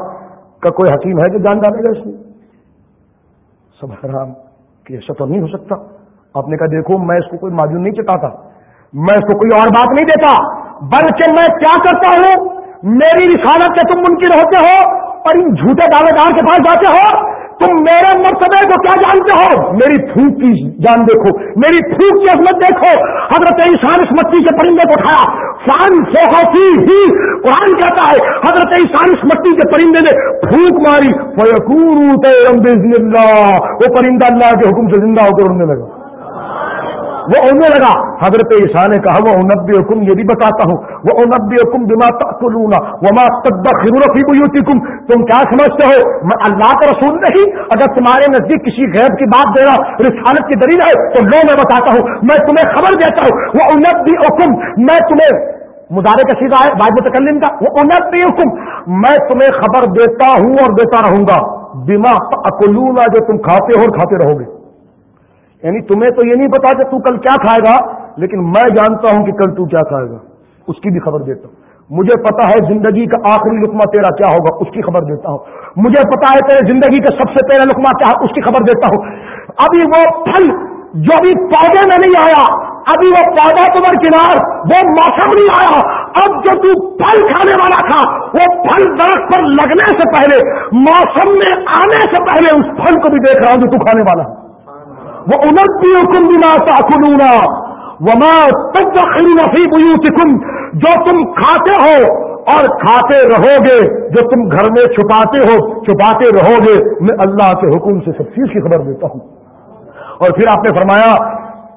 کا کوئی حکیم ہے کہ جان ڈالے گا اس میں؟ سب حرام کہ ایسا تو نہیں ہو سکتا۔ آپ نے کہا، دیکھو، میں اس کو کوئی معذور نہیں چاہتا میں اس کو کوئی اور بات نہیں دیتا، بلکہ میں کیا کرتا ہوں؟ میری رسالت سے تم منکر ہوتے ہو اور ان جھوٹے دعوے دار کے پاس جاتے ہو، تم میرے مرتبے کو کیا جانتے ہو؟ میری پھوک کی جان دیکھو، میری پھوک کی عظمت دیکھو۔ حضرت انسان اس مٹی کے پرندے کو اٹھایا۔ فان سوہتی ہی۔ قرآن کہتا ہے، حضرت انسان اس مٹی کے پرندے نے پھوک ماری۔ وہ پرندہ اللہ کے حکم سے زندہ ہو کر اڑنے لگا۔ وہ اڑنے لگا۔ حضرت عیسیٰ نے کہا، وہ انبی حکم یہ بھی بتاتا ہوں۔ وہ انبی حکم بما تقتلون وما تدخرون فی بیوتکم۔ تم کیا سمجھتے ہو؟ میں اللہ کا رسول نہیں۔ اگر تمہارے نزدیک کسی غیب کی بات دینا، رسالت کی دلیل ہے، تو لو میں بتاتا ہوں۔ میں تمہیں خبر دیتا ہوں۔ وہ انبی حکم میں تمہیں مدارے کا سیدھا ہے واحد متکلم کا۔ وہ انبی حکم میں تمہیں خبر دیتا ہوں اور دیتا رہوں گا۔ بما تاکلون جو تم کھاتے ہو اور کھاتے رہو گے۔ یعنی تمہیں تو یہ نہیں پتا کہ تو کل کیا کھائے گا، لیکن میں جانتا ہوں کہ کل تو کیا کھائے گا۔ اس کی بھی خبر دیتا ہوں۔ مجھے پتا ہے زندگی کا آخری لکما تیرا کیا ہوگا، اس کی خبر دیتا ہوں۔ مجھے پتا ہے تیرے زندگی کا سب سے پہلا لکما کیا ہے، اس کی خبر دیتا ہوں۔ ابھی وہ پھل جو ابھی پودے میں نہیں آیا، ابھی وہ پودا تمہر کنار، وہ موسم نہیں آیا۔ اب جو تو پھل کھانے والا تھا، وہ پھل درخت پر لگنے سے پہلے، موسم میں آنے سے پہلے اس پھل کو بھی دیکھ رہا ہوں جو تو کھانے والا وہ انتی حکم بنا تاخلونا وما تب نصیب جو تم کھاتے ہو اور کھاتے رہو گے جو تم گھر میں چھپاتے ہو، چھپاتے رہو گے میں اللہ کے حکم سے سب چیز کی خبر دیتا ہوں۔ اور پھر آپ نے فرمایا،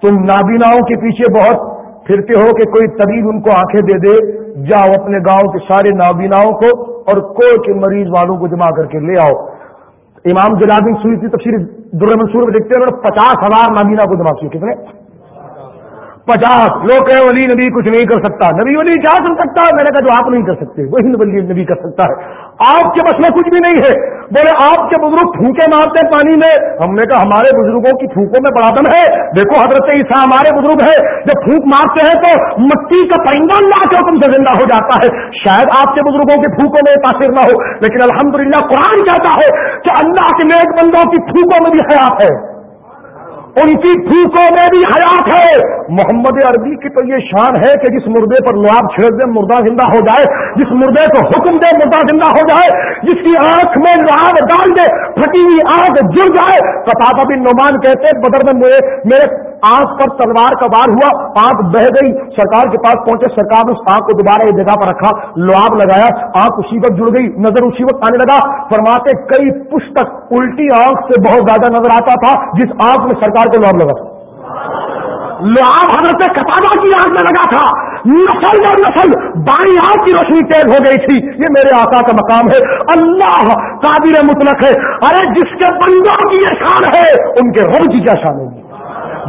تم نابیناؤں کے پیچھے بہت پھرتے ہو کہ کوئی طبیب ان کو آنکھیں دے دے، جاؤ اپنے گاؤں کے سارے نابیناؤں کو اور کوئی کے مریض والوں کو جمع کر کے لے آؤ۔ امام جلادین سوئی تھی تفصیل در منصور میں دیکھتے ہیں پچاس ہزار نابینا کو جمع کیے. کتنے؟ پچاس لوگ کہ ولی نبی کچھ نہیں کر سکتا۔ نبی ولی کیا کر سکتا؟ ہے میں نے کہا جو آپ نہیں کر سکتے، وہی ولی نبی کر سکتا ہے۔ آپ کے بس میں کچھ بھی نہیں ہے۔ بولے آپ کے بزرگ پھونکے مارتے ہیں پانی میں۔ ہم نے کہا ہمارے بزرگوں کی پھونکوں میں بڑا دم ہے۔ دیکھو حضرت عیسیٰ ہمارے بزرگ ہے جب پھونک مارتے ہیں تو مٹی کا پرندہ لا کے حکم سے زندہ ہو جاتا ہے۔ شاید آپ کے بزرگوں کی پھونکوں میں تاثر نہ ہو، لیکن الحمدللہ قرآن کہتا ہے کہ اللہ کے نیک بندوں کی پھونکوں میں بھی حیات ہے۔ ان کی پھوکوں میں بھی حیات ہے۔ محمد عربی کی تو یہ شان ہے کہ جس مردے پر لواب چھیڑ دے مردہ زندہ ہو جائے، جس مردے کو حکم دے مردہ زندہ ہو جائے، جس کی آنکھ میں لواب ڈال دے، پھٹی ہوئی آنکھ جڑ جائے۔ کتابہ بن نعمان کہتے بدر میں میرے میرے آنکھ پر تلوار کا وار ہوا، آنکھ بہ گئی، سرکار کے پاس پہنچے، سرکار نے اس آنکھ کو دوبارہ ایک جگہ پر رکھا، لواب لگایا، آنکھ اسی وقت جڑ گئی، نظر اسی وقت آنے لگا۔ فرماتے کئی پستک الٹی آنکھ سے بہت زیادہ نظر آتا تھا، جس آنکھ میں سرکار کو لواب لگا۔ لواب حضرت کتابہ کی آنکھ میں لگا تھا۔ نسل اور نسل بائیں آنکھ کی روشنی تیز ہو گئی تھی۔ یہ میرے آقا کا مقام ہے۔ اللہ قابل مطلق ہے۔ ارے، جس کے بندوں کی یہ شان ہے، ان کے رب کی کیا شان ہوگی؟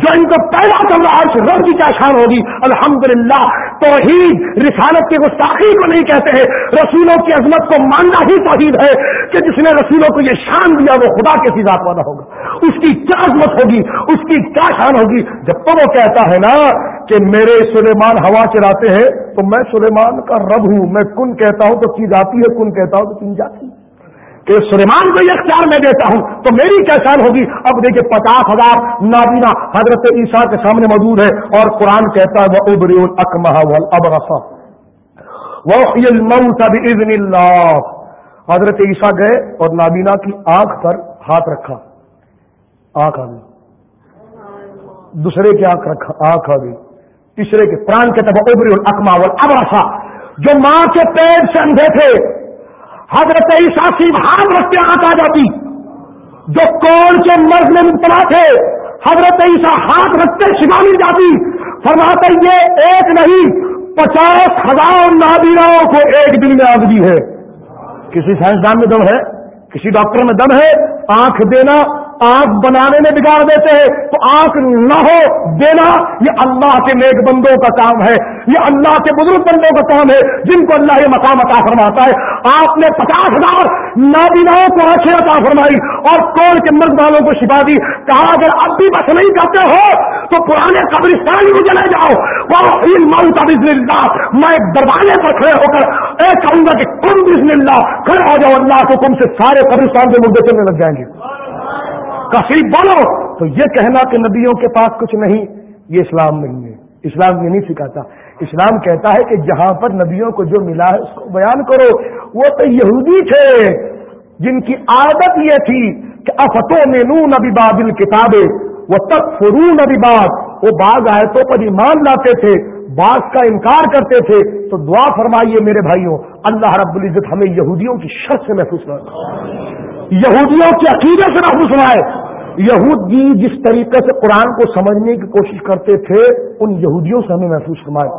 جو ان کو پیدا کر رہا ہے رب کی کیا شان ہوگی؟ الحمدللہ، توحید رسالت کی گستاخی کو نہیں کہتے ہیں، رسولوں کی عظمت کو ماننا ہی توحید ہے کہ جس نے رسولوں کو یہ شان دیا وہ خدا کے ساتھ والا ہوگا۔ اس کی کیا عظمت ہوگی؟ اس کی کیا شان ہوگی؟ جب تو وہ کہتا ہے نا کہ میرے سلیمان ہوا چراتے ہیں تو میں سلیمان کا رب ہوں، میں کن کہتا ہوں تو چیز آتی ہے، کن کہتا ہوں تو چیز جاتی ہے۔ کہ سلیمان کو یہ اختیار میں دیتا ہوں تو میری کیا ہوگی؟ اب دیکھیے پچاس ہزار نابینا حضرت عیسیٰ کے سامنے موجود ہے اور قرآن کہتا ہے وہ ابری الکمہ اب وہ اللہ حضرت عیسیٰ گئے اور نابینا کی آنکھ پر ہاتھ رکھا۔ آنکھ آ گئی۔ دوسرے کی آنکھ رکھا۔ آنکھ آ گئی۔ تیسرے کے پران کے تب ابری الکما ابرفا جو ماں کے پیڑ سے اندھے تھے حضرت عیسیٰ کی ہاتھ رکھتے آ جاتی۔ جو کون کے مرض میں مبتلا تھے، حضرت عیسیٰ ہاتھ رکھتے شفا مل جاتی۔ فرماتے یہ ایک نہیں، پچاس ہزار نابیناؤں کو ایک دن میں آگدی ہے۔ کسی سائنسدان میں دم ہے، کسی ڈاکٹر میں دم ہے، آنکھ دینا آنکھ بنانے میں بگاڑ دیتے ہیں تو آنکھ نہ ہو دینا یہ اللہ کے نیک بندوں کا کام ہے۔ یہ اللہ کے بزرگ بندوں کا کام ہے جن کو اللہ یہ مقام عطا فرماتا ہے۔ آپ نے پچاس ہزار نابیناؤں کو آنکھیں عطا فرمائی اور کوڑ کے مرد والوں کو شفا دی۔ کہا، اگر اب بھی بس نہیں کرتے ہو تو پرانے قبرستان میں چلے جاؤ۔ وہ کا بزن اللہ میں دروازے پر کھڑے ہو کر اے کہوں گا کہ کم بزن اللہ کھڑے ہو جاؤ۔ اللہ کو کم سے سارے قبرستان کے مردے چلنے لگ جائیں گے۔ کافی بولو تو یہ کہنا کہ نبیوں کے پاس کچھ نہیں، یہ اسلام نہیں ہے۔ اسلام یہ نہیں سکھاتا۔ اسلام کہتا ہے کہ جہاں پر نبیوں کو جو ملا ہے اس کو بیان کرو۔ وہ تو یہودی تھے، جن کی عادت یہ تھی کہ افتوں میں نو نبی بابل کتابیں وہ تک فرو نبی باب وہ بعض آیتوں پر ایمان لاتے تھے، بعض کا انکار کرتے تھے۔ تو دعا فرمائیے میرے بھائیوں، اللہ رب العزت ہمیں یہودیوں کی شرط سے محفوظ کر یہودیوں کے عقیدے سے محفوظ فرمائے یہودی جس طریقے سے قرآن کو سمجھنے کی کوشش کرتے تھے، ان یہودیوں سے ہمیں محفوظ فرمائے۔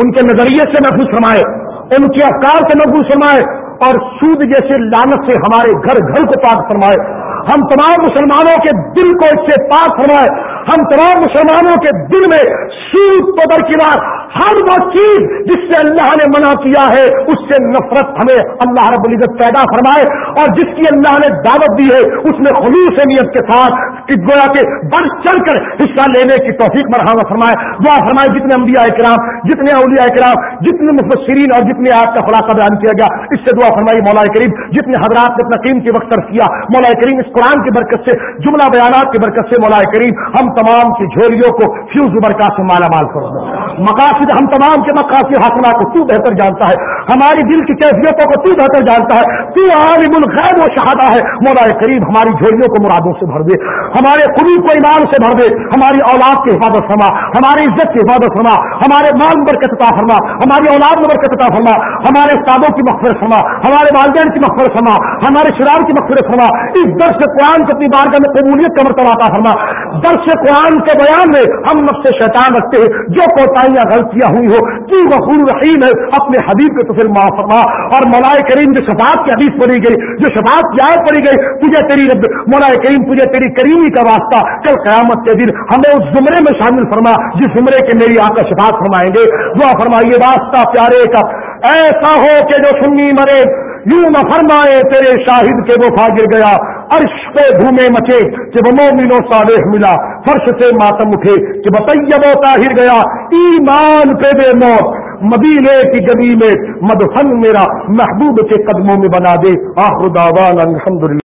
ان کے نظریے سے محفوظ فرمائے۔ ان کے افکار سے محفوظ فرمائے۔ اور سود جیسے لانت سے ہمارے گھر گھر کو پاک فرمائے۔ ہم تمام مسلمانوں کے دل کو اس سے پاک فرمائے۔ ہم تمام مسلمانوں کے دل میں سود کو درکنار ہر وہ چیز جس سے اللہ منع کیا ہے، اس سے نفرت ہمیں اللہ رب العزت پیدا فرمائے اور جس کی اللہ نے دعوت دی ہے، اس میں خلوص نیت کے ساتھ گویا کے بڑھ چڑھ کر حصہ لینے کی توفیق مرحمہ فرمائے، دعا فرمائے جتنے انبیاء کرام جتنے اولیاء کرام جتنے مفسرین اور جتنے آپ کا خلاصہ بیان کیا گیا، اس سے دعا فرمائی مولا کریم، جتنے حضرات نے اپنا قیمتی وقت صرف کیا، مولا کریم اس قرآن کی برکت سے، جملہ بیانات کی برکت سے، مولا کریم ہم تمام کی جھولیوں کو فیوز برکات سے مالا مال کر مقاصد ہم تمام کے مقاصد حاصلہ کو تو بہتر جانتا ہے، ہماری دل کی کیفیتوں کو تو بہتر جانتا ہے۔ تو عالم الغیب و شہادہ ہے۔ مولا کریم ہماری جھولیوں کو مرادوں سے بھر دے، ہمارے قلوب کو ایمان سے بھر دے، ہماری اولاد کی حفاظت فرما، ہماری عزت کی حفاظت فرما، ہمارے مال برکت عطا فرما، ہماری اولاد میں برکت عطا فرما، ہمارے استادوں کی مغفرت فرما، ہمارے والدین کی مغفرت فرما، ہمارے شرار کی مغفرت فرما۔ اس درس قرآن کی اپنی بارگاہ میں قبولیت کا مرتبہ عطا فرما۔ درس قرآن کے بیان میں ہم نفس شیطان رکھتے ہیں، جو کوتاہیاں غلطیاں ہوئی ہو؟ کی غفور رحیم ہے، اپنے حبیب کے تو پھر معاف فرما۔ اور مولائے کریم جو شفاعت کی حدیث پڑھی گئی، جو شفاعت کی آیت پڑھی گئی تجھے تیری رب مولائے کریم تجھے تیری کریمی کا واسطہ کل قیامت کے دن ہمیں اس زمرے میں شامل فرما، جس زمرے کے میری آپ کا شفاعت فرمائیں گے۔ دعا فرمائیے واسطہ پیارے کا۔ ایسا ہو کہ جو سنی مرے، یوں نہ فرمائے تیرے شاہد کے وہ گر گیا۔ عرش پہ گھومے مچے کہ وہ مومنوں صالح ملا، فرش سے ماتم اٹھے کہ طیب و طاہر گیا، ایمان پہ بے موت۔ مدینے کی گلی میں مدفن میرا، محبوب کے قدموں میں بنا دے۔ آخر دعوان الحمدللہ۔